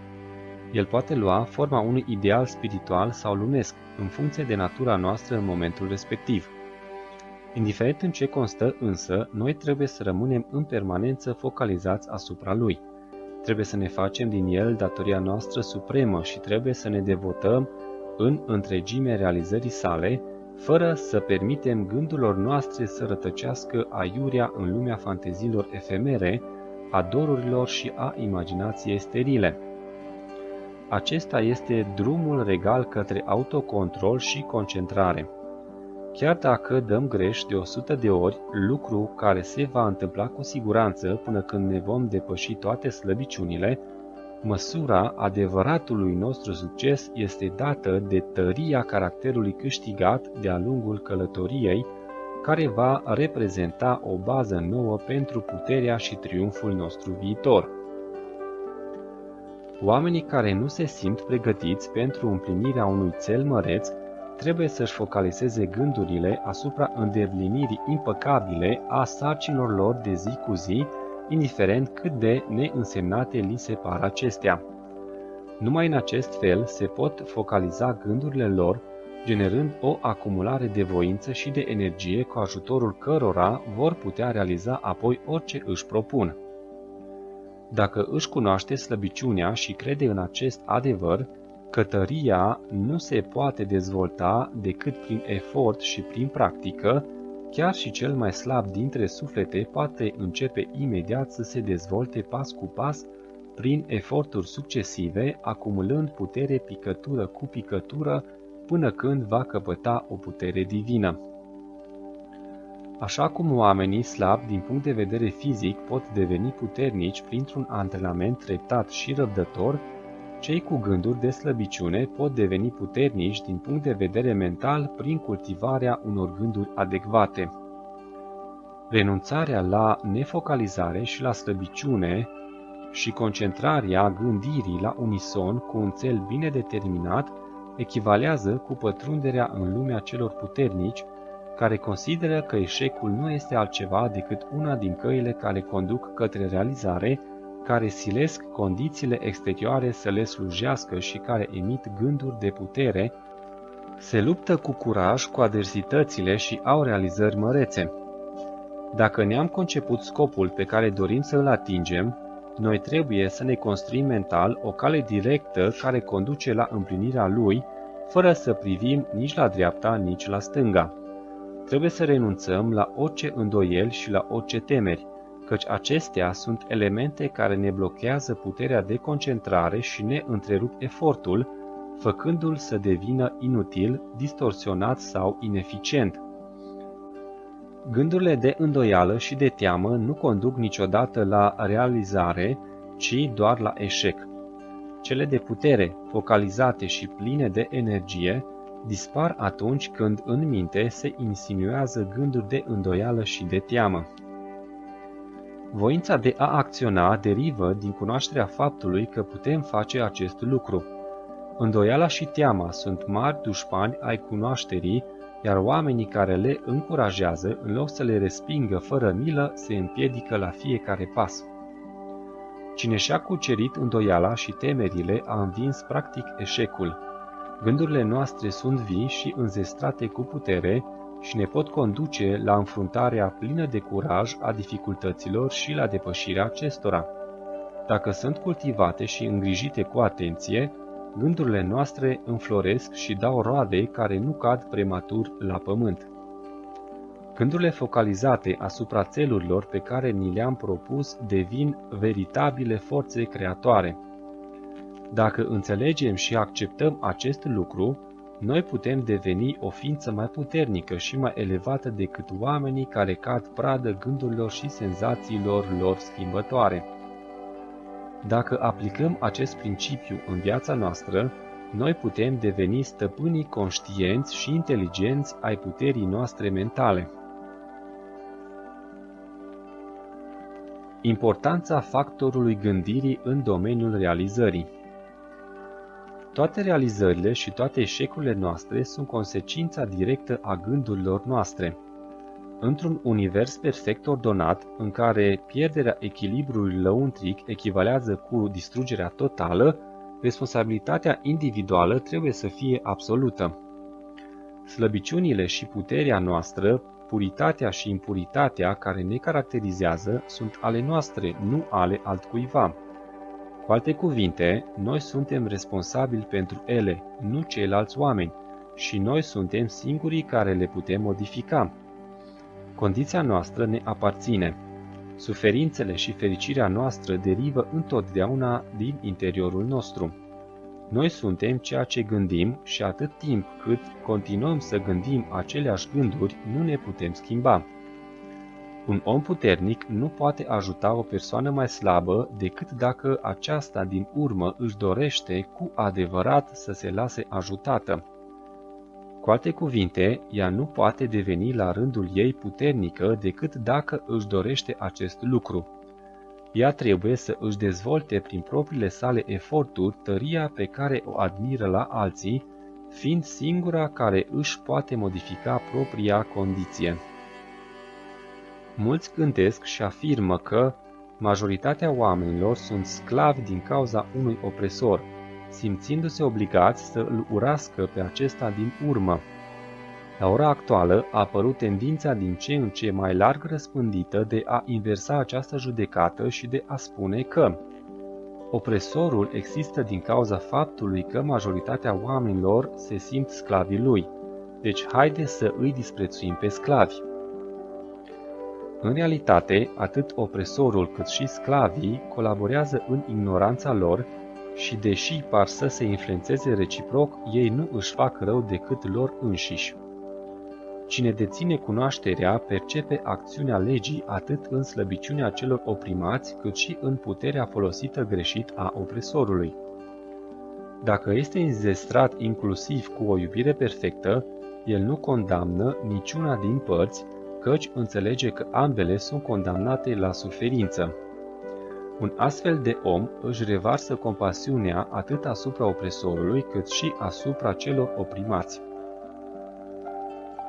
El poate lua forma unui ideal spiritual sau lunesc, în funcție de natura noastră în momentul respectiv. Indiferent în ce constă însă, noi trebuie să rămânem în permanență focalizați asupra lui. Trebuie să ne facem din el datoria noastră supremă și trebuie să ne devotăm în întregime realizării sale, fără să permitem gândurilor noastre să rătăcească aiurea în lumea fantezilor efemere, a dorurilor și a imaginației sterile. Acesta este drumul regal către autocontrol și concentrare. Chiar dacă dăm greș de 100 de ori, lucru care se va întâmpla cu siguranță până când ne vom depăși toate slăbiciunile, Măsura adevăratului nostru succes este dată de tăria caracterului câștigat de-a lungul călătoriei, care va reprezenta o bază nouă pentru puterea și triumful nostru viitor. Oamenii care nu se simt pregătiți pentru împlinirea unui cel măreț trebuie să-și focalizeze gândurile asupra îndeplinirii impăcabile a sarcinilor lor de zi cu zi indiferent cât de neînsemnate li se par acestea. Numai în acest fel se pot focaliza gândurile lor, generând o acumulare de voință și de energie cu ajutorul cărora vor putea realiza apoi orice își propun. Dacă își cunoaște slăbiciunea și crede în acest adevăr, cătăria nu se poate dezvolta decât prin efort și prin practică, chiar și cel mai slab dintre suflete poate începe imediat să se dezvolte pas cu pas prin eforturi succesive, acumulând putere picătură cu picătură până când va căpăta o putere divină. Așa cum oamenii slabi din punct de vedere fizic pot deveni puternici printr-un antrenament treptat și răbdător, cei cu gânduri de slăbiciune pot deveni puternici din punct de vedere mental prin cultivarea unor gânduri adecvate. Renunțarea la nefocalizare și la slăbiciune și concentrarea gândirii la unison cu un cel bine determinat echivalează cu pătrunderea în lumea celor puternici care consideră că eșecul nu este altceva decât una din căile care conduc către realizare, care silesc condițiile exterioare să le slujească și care emit gânduri de putere, se luptă cu curaj cu adversitățile și au realizări mărețe. Dacă ne-am conceput scopul pe care dorim să îl atingem, noi trebuie să ne construim mental o cale directă care conduce la împlinirea lui, fără să privim nici la dreapta, nici la stânga. Trebuie să renunțăm la orice îndoieli și la orice temeri, căci acestea sunt elemente care ne blochează puterea de concentrare și ne întrerup efortul, făcându-l să devină inutil, distorsionat sau ineficient. Gândurile de îndoială și de teamă nu conduc niciodată la realizare, ci doar la eșec. Cele de putere, focalizate și pline de energie, dispar atunci când în minte se insinuează gânduri de îndoială și de teamă. Voința de a acționa derivă din cunoașterea faptului că putem face acest lucru. Îndoiala și teama sunt mari dușmani ai cunoașterii, iar oamenii care le încurajează, în loc să le respingă fără milă, se împiedică la fiecare pas. Cine și-a cucerit îndoiala și temerile a învins practic eșecul. Gândurile noastre sunt vii și înzestrate cu putere și ne pot conduce la înfruntarea plină de curaj a dificultăților și la depășirea acestora. Dacă sunt cultivate și îngrijite cu atenție, gândurile noastre înfloresc și dau roade care nu cad prematur la pământ. Gândurile focalizate asupra țelurilor pe care ni le-am propus devin veritabile forțe creatoare. Dacă înțelegem și acceptăm acest lucru, noi putem deveni o ființă mai puternică și mai elevată decât oamenii care cad pradă gândurilor și senzațiilor lor schimbătoare. Dacă aplicăm acest principiu în viața noastră, noi putem deveni stăpânii conștienți și inteligenți ai puterii noastre mentale. Importanța factorului gândirii în domeniul realizării toate realizările și toate eșecurile noastre sunt consecința directă a gândurilor noastre. Într-un univers perfect ordonat, în care pierderea echilibrului lăuntric echivalează cu distrugerea totală, responsabilitatea individuală trebuie să fie absolută. Slăbiciunile și puterea noastră, puritatea și impuritatea care ne caracterizează, sunt ale noastre, nu ale altcuiva. Cu alte cuvinte, noi suntem responsabili pentru ele, nu ceilalți oameni, și noi suntem singurii care le putem modifica. Condiția noastră ne aparține. Suferințele și fericirea noastră derivă întotdeauna din interiorul nostru. Noi suntem ceea ce gândim și atât timp cât continuăm să gândim aceleași gânduri, nu ne putem schimba. Un om puternic nu poate ajuta o persoană mai slabă decât dacă aceasta din urmă își dorește cu adevărat să se lase ajutată. Cu alte cuvinte, ea nu poate deveni la rândul ei puternică decât dacă își dorește acest lucru. Ea trebuie să își dezvolte prin propriile sale eforturi tăria pe care o admiră la alții, fiind singura care își poate modifica propria condiție. Mulți gândesc și afirmă că majoritatea oamenilor sunt sclavi din cauza unui opresor, simțindu-se obligați să îl urască pe acesta din urmă. La ora actuală a apărut tendința din ce în ce mai larg răspândită de a inversa această judecată și de a spune că opresorul există din cauza faptului că majoritatea oamenilor se simt sclavii lui, deci haide să îi disprețuim pe sclavi. În realitate, atât opresorul cât și sclavii colaborează în ignoranța lor și deși par să se influențeze reciproc, ei nu își fac rău decât lor înșiși. Cine deține cunoașterea percepe acțiunea legii atât în slăbiciunea celor oprimați, cât și în puterea folosită greșit a opresorului. Dacă este înzestrat inclusiv cu o iubire perfectă, el nu condamnă niciuna din părți, căci înțelege că ambele sunt condamnate la suferință. Un astfel de om își revarsă compasiunea atât asupra opresorului cât și asupra celor oprimați.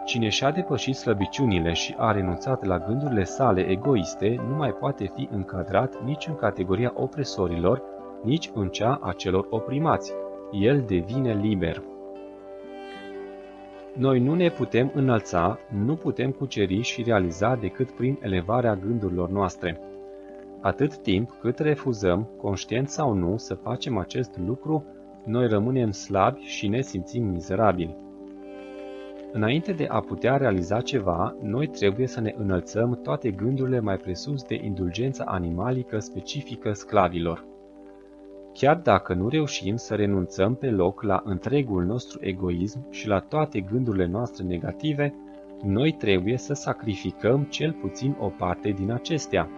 Cine și-a depășit slăbiciunile și a renunțat la gândurile sale egoiste nu mai poate fi încadrat nici în categoria opresorilor, nici în cea a celor oprimați. El devine liber. Noi nu ne putem înălța, nu putem cuceri și realiza decât prin elevarea gândurilor noastre. Atât timp cât refuzăm, conștient sau nu, să facem acest lucru, noi rămânem slabi și ne simțim mizerabili. Înainte de a putea realiza ceva, noi trebuie să ne înălțăm toate gândurile mai presus de indulgența animalică specifică sclavilor. Chiar dacă nu reușim să renunțăm pe loc la întregul nostru egoism și la toate gândurile noastre negative, noi trebuie să sacrificăm cel puțin o parte din acestea.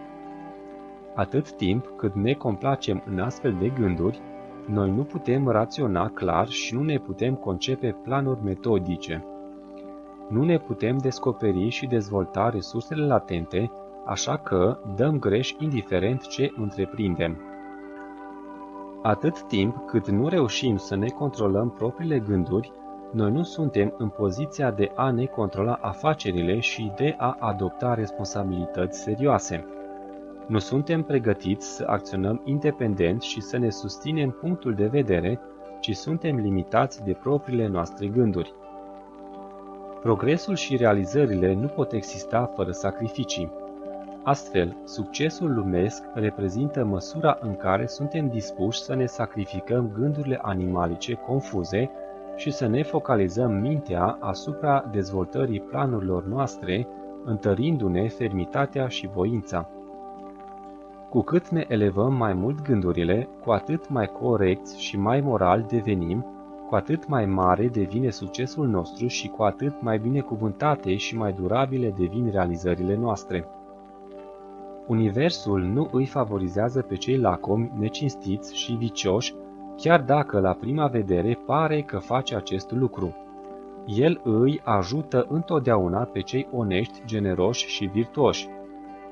Atât timp cât ne complacem în astfel de gânduri, noi nu putem raționa clar și nu ne putem concepe planuri metodice. Nu ne putem descoperi și dezvolta resursele latente, așa că dăm greș indiferent ce întreprindem. Atât timp cât nu reușim să ne controlăm propriile gânduri, noi nu suntem în poziția de a ne controla afacerile și de a adopta responsabilități serioase. Nu suntem pregătiți să acționăm independent și să ne susținem punctul de vedere, ci suntem limitați de propriile noastre gânduri. Progresul și realizările nu pot exista fără sacrificii. Astfel, succesul lumesc reprezintă măsura în care suntem dispuși să ne sacrificăm gândurile animalice confuze și să ne focalizăm mintea asupra dezvoltării planurilor noastre, întărindu-ne fermitatea și voința. Cu cât ne elevăm mai mult gândurile, cu atât mai corecți și mai moral devenim, cu atât mai mare devine succesul nostru și cu atât mai binecuvântate și mai durabile devin realizările noastre. Universul nu îi favorizează pe cei lacomi, necinstiți și vicioși, chiar dacă la prima vedere pare că face acest lucru. El îi ajută întotdeauna pe cei onești, generoși și virtuoși.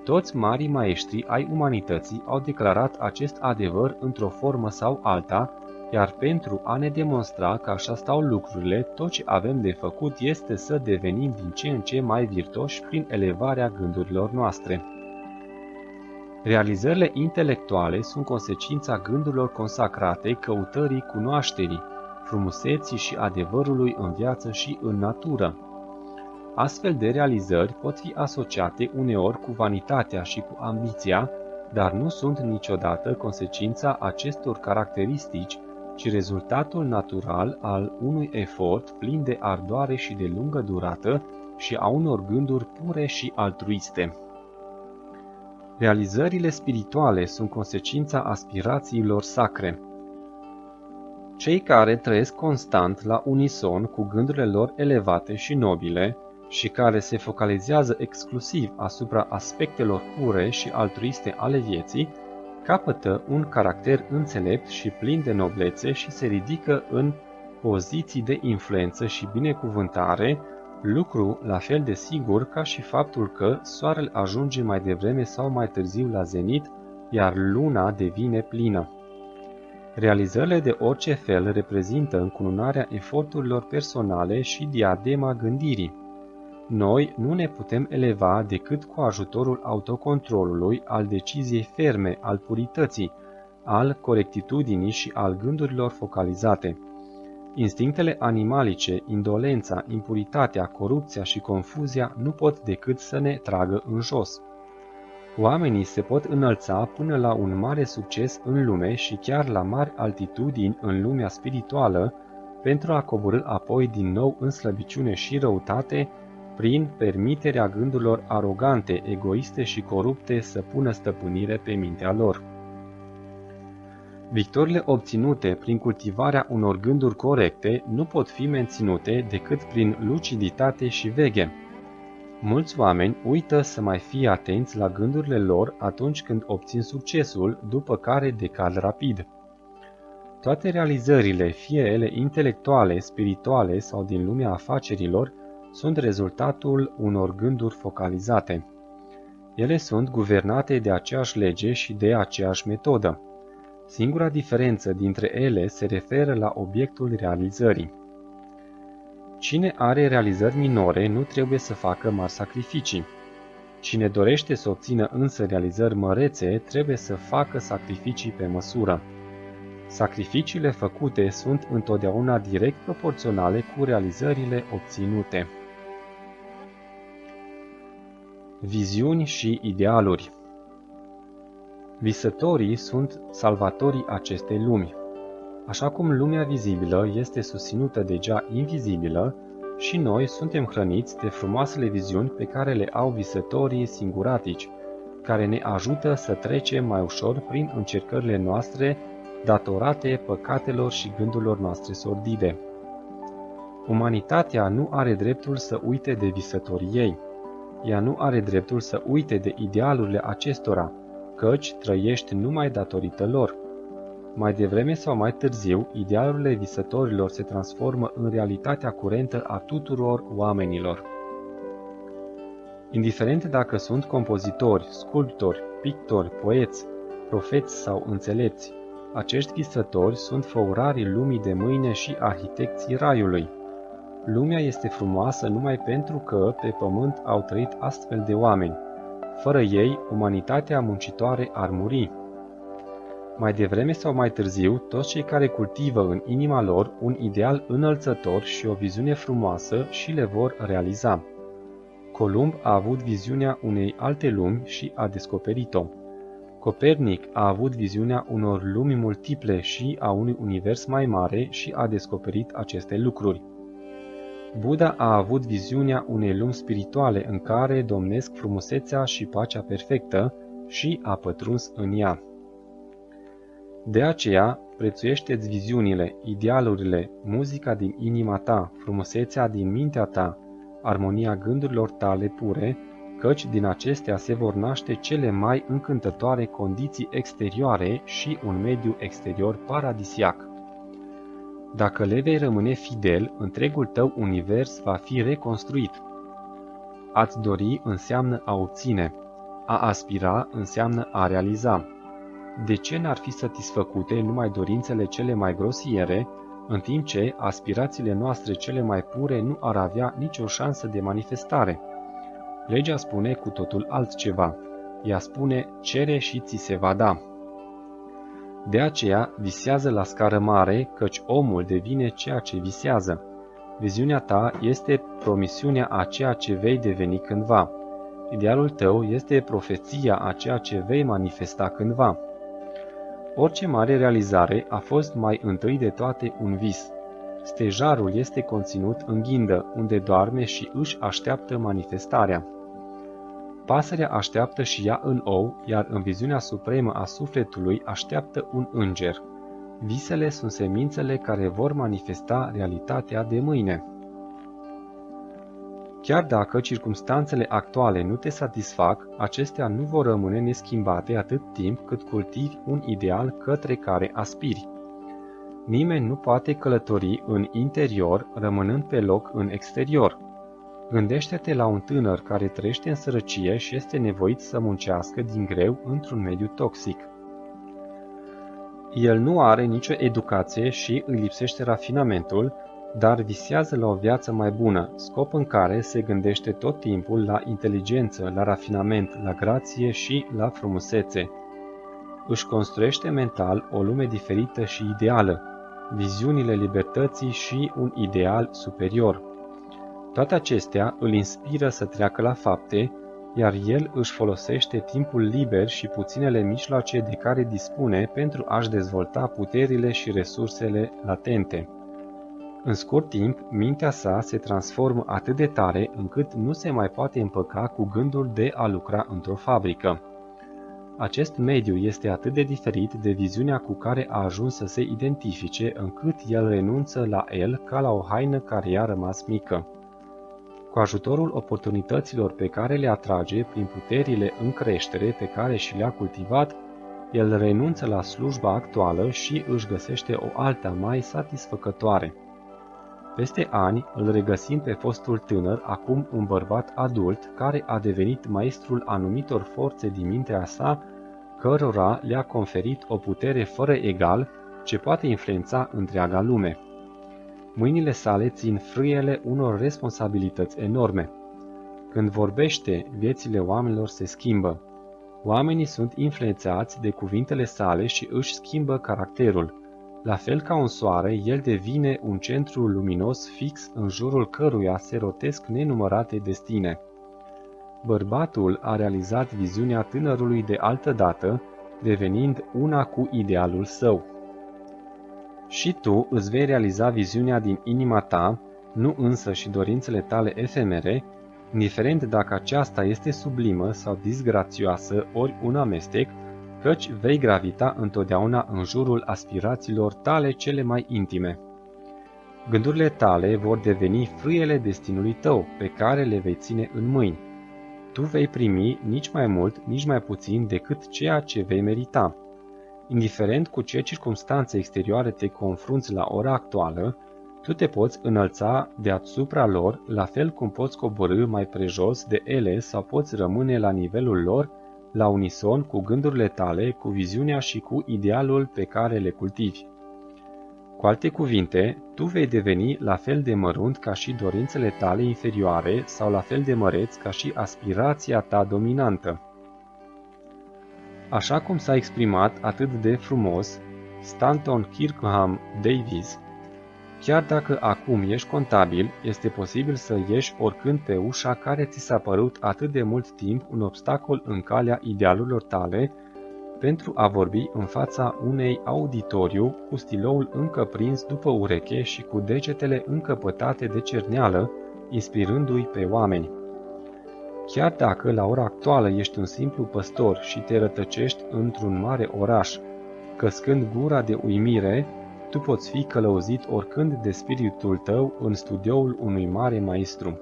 Toți marii maestri ai umanității au declarat acest adevăr într-o formă sau alta, iar pentru a ne demonstra că așa stau lucrurile, tot ce avem de făcut este să devenim din ce în ce mai virtuoși prin elevarea gândurilor noastre. Realizările intelectuale sunt consecința gândurilor consacrate căutării cunoașterii, frumuseții și adevărului în viață și în natură. Astfel de realizări pot fi asociate uneori cu vanitatea și cu ambiția, dar nu sunt niciodată consecința acestor caracteristici, ci rezultatul natural al unui efort plin de ardoare și de lungă durată și a unor gânduri pure și altruiste. Realizările spirituale sunt consecința aspirațiilor sacre. Cei care trăiesc constant la unison cu gândurile lor elevate și nobile și care se focalizează exclusiv asupra aspectelor pure și altruiste ale vieții, capătă un caracter înțelept și plin de noblețe și se ridică în poziții de influență și binecuvântare lucru la fel de sigur ca și faptul că soarele ajunge mai devreme sau mai târziu la zenit, iar luna devine plină. Realizările de orice fel reprezintă încununarea eforturilor personale și diadema gândirii. Noi nu ne putem eleva decât cu ajutorul autocontrolului, al deciziei ferme, al purității, al corectitudinii și al gândurilor focalizate. Instinctele animalice, indolența, impuritatea, corupția și confuzia nu pot decât să ne tragă în jos. Oamenii se pot înălța până la un mare succes în lume și chiar la mari altitudini în lumea spirituală, pentru a coborâ apoi din nou în slăbiciune și răutate, prin permiterea gândurilor arogante, egoiste și corupte să pună stăpânire pe mintea lor. Victorile obținute prin cultivarea unor gânduri corecte nu pot fi menținute decât prin luciditate și veghe. Mulți oameni uită să mai fie atenți la gândurile lor atunci când obțin succesul, după care decad rapid. Toate realizările, fie ele intelectuale, spirituale sau din lumea afacerilor, sunt rezultatul unor gânduri focalizate. Ele sunt guvernate de aceeași lege și de aceeași metodă. Singura diferență dintre ele se referă la obiectul realizării. Cine are realizări minore nu trebuie să facă mari sacrificii. Cine dorește să obțină însă realizări mărețe trebuie să facă sacrificii pe măsură. Sacrificiile făcute sunt întotdeauna direct proporționale cu realizările obținute. Viziuni și idealuri Visătorii sunt salvatorii acestei lumi. Așa cum lumea vizibilă este susținută deja invizibilă, și noi suntem hrăniți de frumoasele viziuni pe care le au visătorii singuratici, care ne ajută să trecem mai ușor prin încercările noastre datorate păcatelor și gândurilor noastre sordide. Umanitatea nu are dreptul să uite de visătorii ei. Ea nu are dreptul să uite de idealurile acestora, căci trăiești numai datorită lor. Mai devreme sau mai târziu, idealurile visătorilor se transformă în realitatea curentă a tuturor oamenilor. Indiferent dacă sunt compozitori, sculptori, pictori, poeți, profeți sau înțelepți, acești visători sunt făurarii lumii de mâine și arhitecții raiului. Lumea este frumoasă numai pentru că pe pământ au trăit astfel de oameni. Fără ei, umanitatea muncitoare ar muri. Mai devreme sau mai târziu, toți cei care cultivă în inima lor un ideal înălțător și o viziune frumoasă și le vor realiza. Columb a avut viziunea unei alte lumi și a descoperit-o. Copernic a avut viziunea unor lumi multiple și a unui univers mai mare și a descoperit aceste lucruri. Buddha a avut viziunea unei lumi spirituale în care domnesc frumusețea și pacea perfectă și a pătruns în ea. De aceea, prețuiește-ți viziunile, idealurile, muzica din inima ta, frumusețea din mintea ta, armonia gândurilor tale pure, căci din acestea se vor naște cele mai încântătoare condiții exterioare și un mediu exterior paradisiac. Dacă le vei rămâne fidel, întregul tău univers va fi reconstruit. A-ți dori înseamnă a obține, a aspira înseamnă a realiza. De ce n-ar fi satisfăcute numai dorințele cele mai grosiere, în timp ce aspirațiile noastre cele mai pure nu ar avea nicio șansă de manifestare? Legea spune cu totul altceva. Ea spune, cere și ți se va da. De aceea, visează la scară mare, căci omul devine ceea ce visează. Viziunea ta este promisiunea a ceea ce vei deveni cândva. Idealul tău este profeția a ceea ce vei manifesta cândva. Orice mare realizare a fost mai întâi de toate un vis. Stejarul este conținut în ghindă, unde doarme și își așteaptă manifestarea. Pasărea așteaptă și ea în ou, iar în viziunea supremă a sufletului așteaptă un înger. Visele sunt semințele care vor manifesta realitatea de mâine. Chiar dacă circumstanțele actuale nu te satisfac, acestea nu vor rămâne neschimbate atât timp cât cultivi un ideal către care aspiri. Nimeni nu poate călători în interior rămânând pe loc în exterior. Gândește-te la un tânăr care trăiește în sărăcie și este nevoit să muncească din greu într-un mediu toxic. El nu are nicio educație și îi lipsește rafinamentul, dar visează la o viață mai bună, scop în care se gândește tot timpul la inteligență, la rafinament, la grație și la frumusețe. își construiește mental o lume diferită și ideală, viziunile libertății și un ideal superior. Toate acestea îl inspiră să treacă la fapte, iar el își folosește timpul liber și puținele mijloace de care dispune pentru a-și dezvolta puterile și resursele latente. În scurt timp, mintea sa se transformă atât de tare încât nu se mai poate împăca cu gândul de a lucra într-o fabrică. Acest mediu este atât de diferit de viziunea cu care a ajuns să se identifice încât el renunță la el ca la o haină care i-a rămas mică. Cu ajutorul oportunităților pe care le atrage prin puterile în creștere pe care și le-a cultivat, el renunță la slujba actuală și își găsește o alta mai satisfăcătoare. Peste ani îl regăsim pe fostul tânăr, acum un bărbat adult, care a devenit maestrul anumitor forțe din mintea sa, cărora le-a conferit o putere fără egal ce poate influența întreaga lume. Mâinile sale țin frâiele unor responsabilități enorme. Când vorbește, viețile oamenilor se schimbă. Oamenii sunt influențați de cuvintele sale și își schimbă caracterul. La fel ca un soare, el devine un centru luminos fix în jurul căruia se rotesc nenumărate destine. Bărbatul a realizat viziunea tânărului de altă dată, devenind una cu idealul său. Și tu îți vei realiza viziunea din inima ta, nu însă și dorințele tale efemere, indiferent dacă aceasta este sublimă sau disgrațioasă ori un amestec, căci vei gravita întotdeauna în jurul aspirațiilor tale cele mai intime. Gândurile tale vor deveni frâiele destinului tău, pe care le vei ține în mâini. Tu vei primi nici mai mult, nici mai puțin decât ceea ce vei merita. Indiferent cu ce circunstanțe exterioare te confrunți la ora actuală, tu te poți înălța deasupra lor, la fel cum poți coborâ mai prejos de ele sau poți rămâne la nivelul lor la unison cu gândurile tale, cu viziunea și cu idealul pe care le cultivi. Cu alte cuvinte, tu vei deveni la fel de mărunt ca și dorințele tale inferioare sau la fel de măreț ca și aspirația ta dominantă. Așa cum s-a exprimat atât de frumos Stanton Kirkham Davis, Chiar dacă acum ești contabil, este posibil să ieși oricând pe ușa care ți s-a părut atât de mult timp un obstacol în calea idealurilor tale pentru a vorbi în fața unei auditoriu cu stiloul încă prins după ureche și cu degetele încăpătate de cerneală, inspirându-i pe oameni. Chiar dacă la ora actuală ești un simplu păstor și te rătăcești într-un mare oraș, căscând gura de uimire, tu poți fi călăuzit oricând de spiritul tău în studioul unui mare maestru.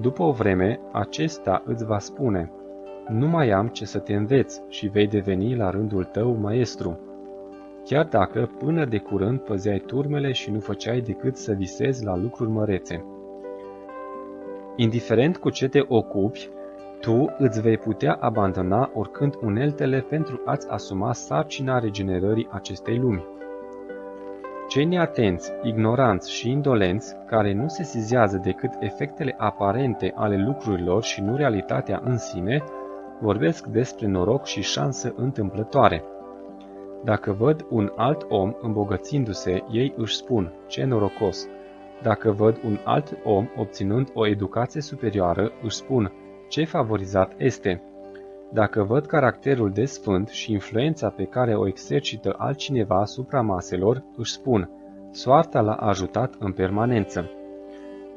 După o vreme, acesta îți va spune, nu mai am ce să te înveți și vei deveni la rândul tău maestru. Chiar dacă până de curând păzeai turmele și nu făceai decât să visezi la lucruri mărețe. Indiferent cu ce te ocupi, tu îți vei putea abandona oricând uneltele pentru a-ți asuma sarcina regenerării acestei lumi. Cei neatenți, ignoranți și indolenți, care nu se sizează decât efectele aparente ale lucrurilor și nu realitatea în sine, vorbesc despre noroc și șansă întâmplătoare. Dacă văd un alt om îmbogățindu-se, ei își spun, ce norocos. Dacă văd un alt om obținând o educație superioară, își spun, ce favorizat este. Dacă văd caracterul de sfânt și influența pe care o exercită altcineva asupra maselor, își spun, soarta l-a ajutat în permanență.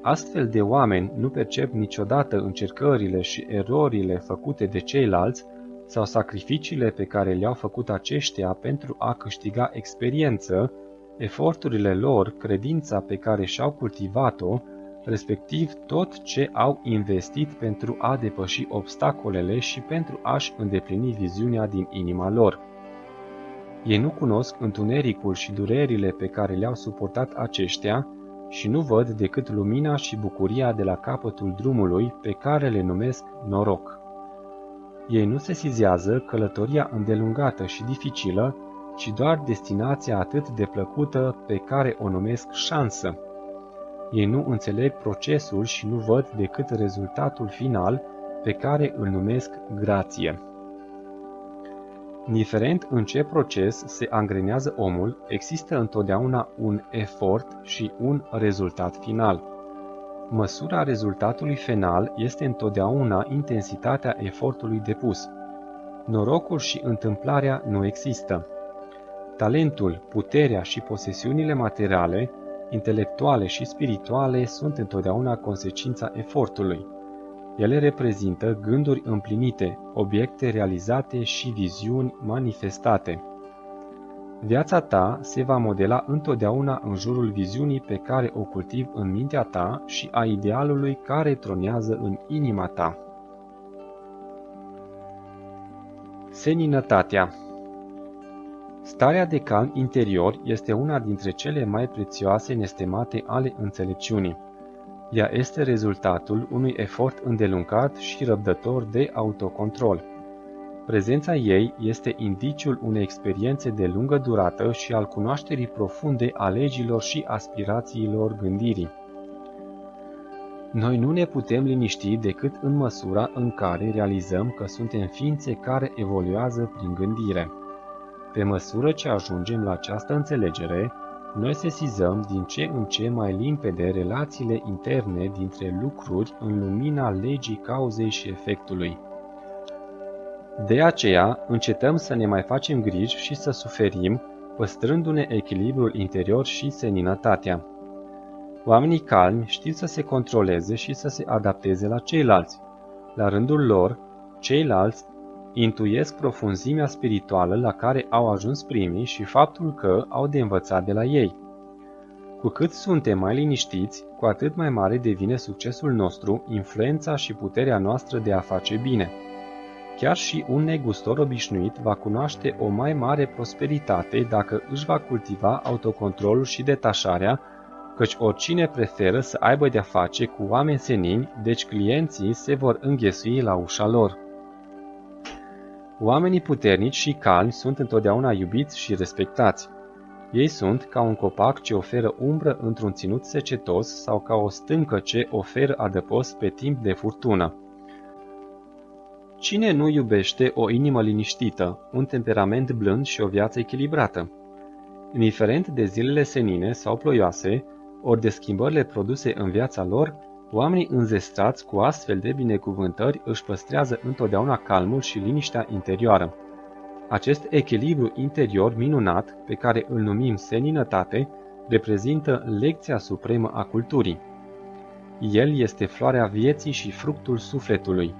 Astfel de oameni nu percep niciodată încercările și erorile făcute de ceilalți sau sacrificiile pe care le-au făcut aceștia pentru a câștiga experiență, eforturile lor, credința pe care și-au cultivat-o, respectiv tot ce au investit pentru a depăși obstacolele și pentru a-și îndeplini viziunea din inima lor. Ei nu cunosc întunericul și durerile pe care le-au suportat aceștia și nu văd decât lumina și bucuria de la capătul drumului pe care le numesc noroc. Ei nu se sizează călătoria îndelungată și dificilă, ci doar destinația atât de plăcută pe care o numesc șansă. Ei nu înțeleg procesul și nu văd decât rezultatul final pe care îl numesc grație. Indiferent în ce proces se angrenează omul, există întotdeauna un efort și un rezultat final. Măsura rezultatului final este întotdeauna intensitatea efortului depus. Norocul și întâmplarea nu există. Talentul, puterea și posesiunile materiale, intelectuale și spirituale sunt întotdeauna consecința efortului. Ele reprezintă gânduri împlinite, obiecte realizate și viziuni manifestate. Viața ta se va modela întotdeauna în jurul viziunii pe care o cultivi în mintea ta și a idealului care tronează în inima ta. Seninătatea Starea de calm interior este una dintre cele mai prețioase nestemate ale înțelepciunii. Ea este rezultatul unui efort îndelungat și răbdător de autocontrol. Prezența ei este indiciul unei experiențe de lungă durată și al cunoașterii profunde a legilor și aspirațiilor gândirii. Noi nu ne putem liniști decât în măsura în care realizăm că suntem ființe care evoluează prin gândire. Pe măsură ce ajungem la această înțelegere, noi sesizăm din ce în ce mai limpede relațiile interne dintre lucruri în lumina legii cauzei și efectului. De aceea, încetăm să ne mai facem griji și să suferim, păstrându-ne echilibrul interior și seninătatea. Oamenii calmi știu să se controleze și să se adapteze la ceilalți. La rândul lor, ceilalți intuiesc profunzimea spirituală la care au ajuns primii și faptul că au de învățat de la ei. Cu cât suntem mai liniștiți, cu atât mai mare devine succesul nostru, influența și puterea noastră de a face bine. Chiar și un negustor obișnuit va cunoaște o mai mare prosperitate dacă își va cultiva autocontrolul și detașarea, căci oricine preferă să aibă de-a face cu oameni senini, deci clienții se vor înghesui la ușa lor. Oamenii puternici și calmi sunt întotdeauna iubiți și respectați. Ei sunt ca un copac ce oferă umbră într-un ținut secetos sau ca o stâncă ce oferă adăpost pe timp de furtună. Cine nu iubește o inimă liniștită, un temperament blând și o viață echilibrată? Indiferent de zilele senine sau ploioase, ori de schimbările produse în viața lor, Oamenii înzestrați cu astfel de binecuvântări își păstrează întotdeauna calmul și liniștea interioară. Acest echilibru interior minunat, pe care îl numim seninătate, reprezintă lecția supremă a culturii. El este floarea vieții și fructul sufletului.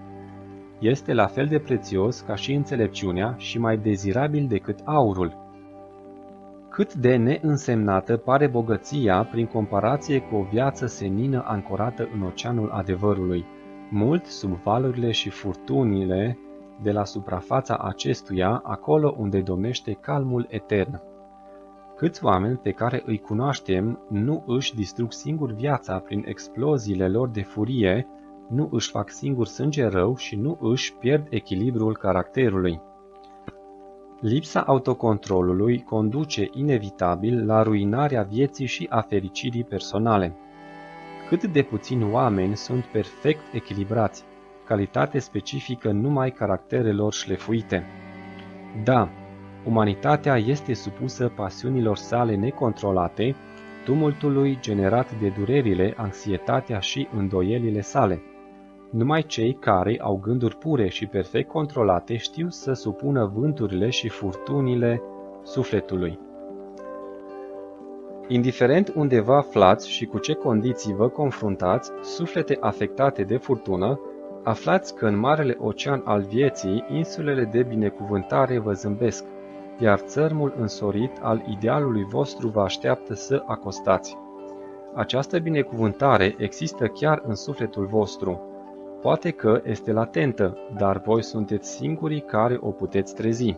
Este la fel de prețios ca și înțelepciunea și mai dezirabil decât aurul. Cât de neînsemnată pare bogăția prin comparație cu o viață senină ancorată în oceanul adevărului, mult sub valurile și furtunile de la suprafața acestuia, acolo unde domnește calmul etern. Câți oameni pe care îi cunoaștem nu își distrug singur viața prin exploziile lor de furie, nu își fac singur sânge rău și nu își pierd echilibrul caracterului. Lipsa autocontrolului conduce inevitabil la ruinarea vieții și a fericirii personale. Cât de puțini oameni sunt perfect echilibrați, calitate specifică numai caracterelor șlefuite. Da, umanitatea este supusă pasiunilor sale necontrolate, tumultului generat de durerile, anxietatea și îndoielile sale. Numai cei care au gânduri pure și perfect controlate știu să supună vânturile și furtunile sufletului. Indiferent unde vă aflați și cu ce condiții vă confruntați, suflete afectate de furtună, aflați că în marele ocean al vieții, insulele de binecuvântare vă zâmbesc, iar țărmul însorit al idealului vostru vă așteaptă să acostați. Această binecuvântare există chiar în sufletul vostru, Poate că este latentă, dar voi sunteți singurii care o puteți trezi.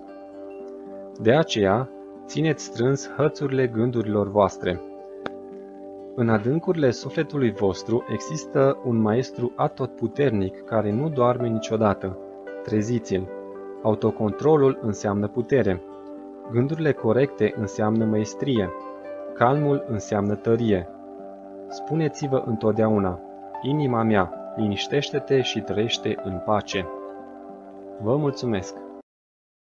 De aceea, țineți strâns hățurile gândurilor voastre. În adâncurile sufletului vostru există un maestru atotputernic care nu doarme niciodată. Treziți-l! Autocontrolul înseamnă putere. Gândurile corecte înseamnă maestrie. Calmul înseamnă tărie. Spuneți-vă întotdeauna, inima mea, liniștește-te și trăiește în pace. Vă mulțumesc!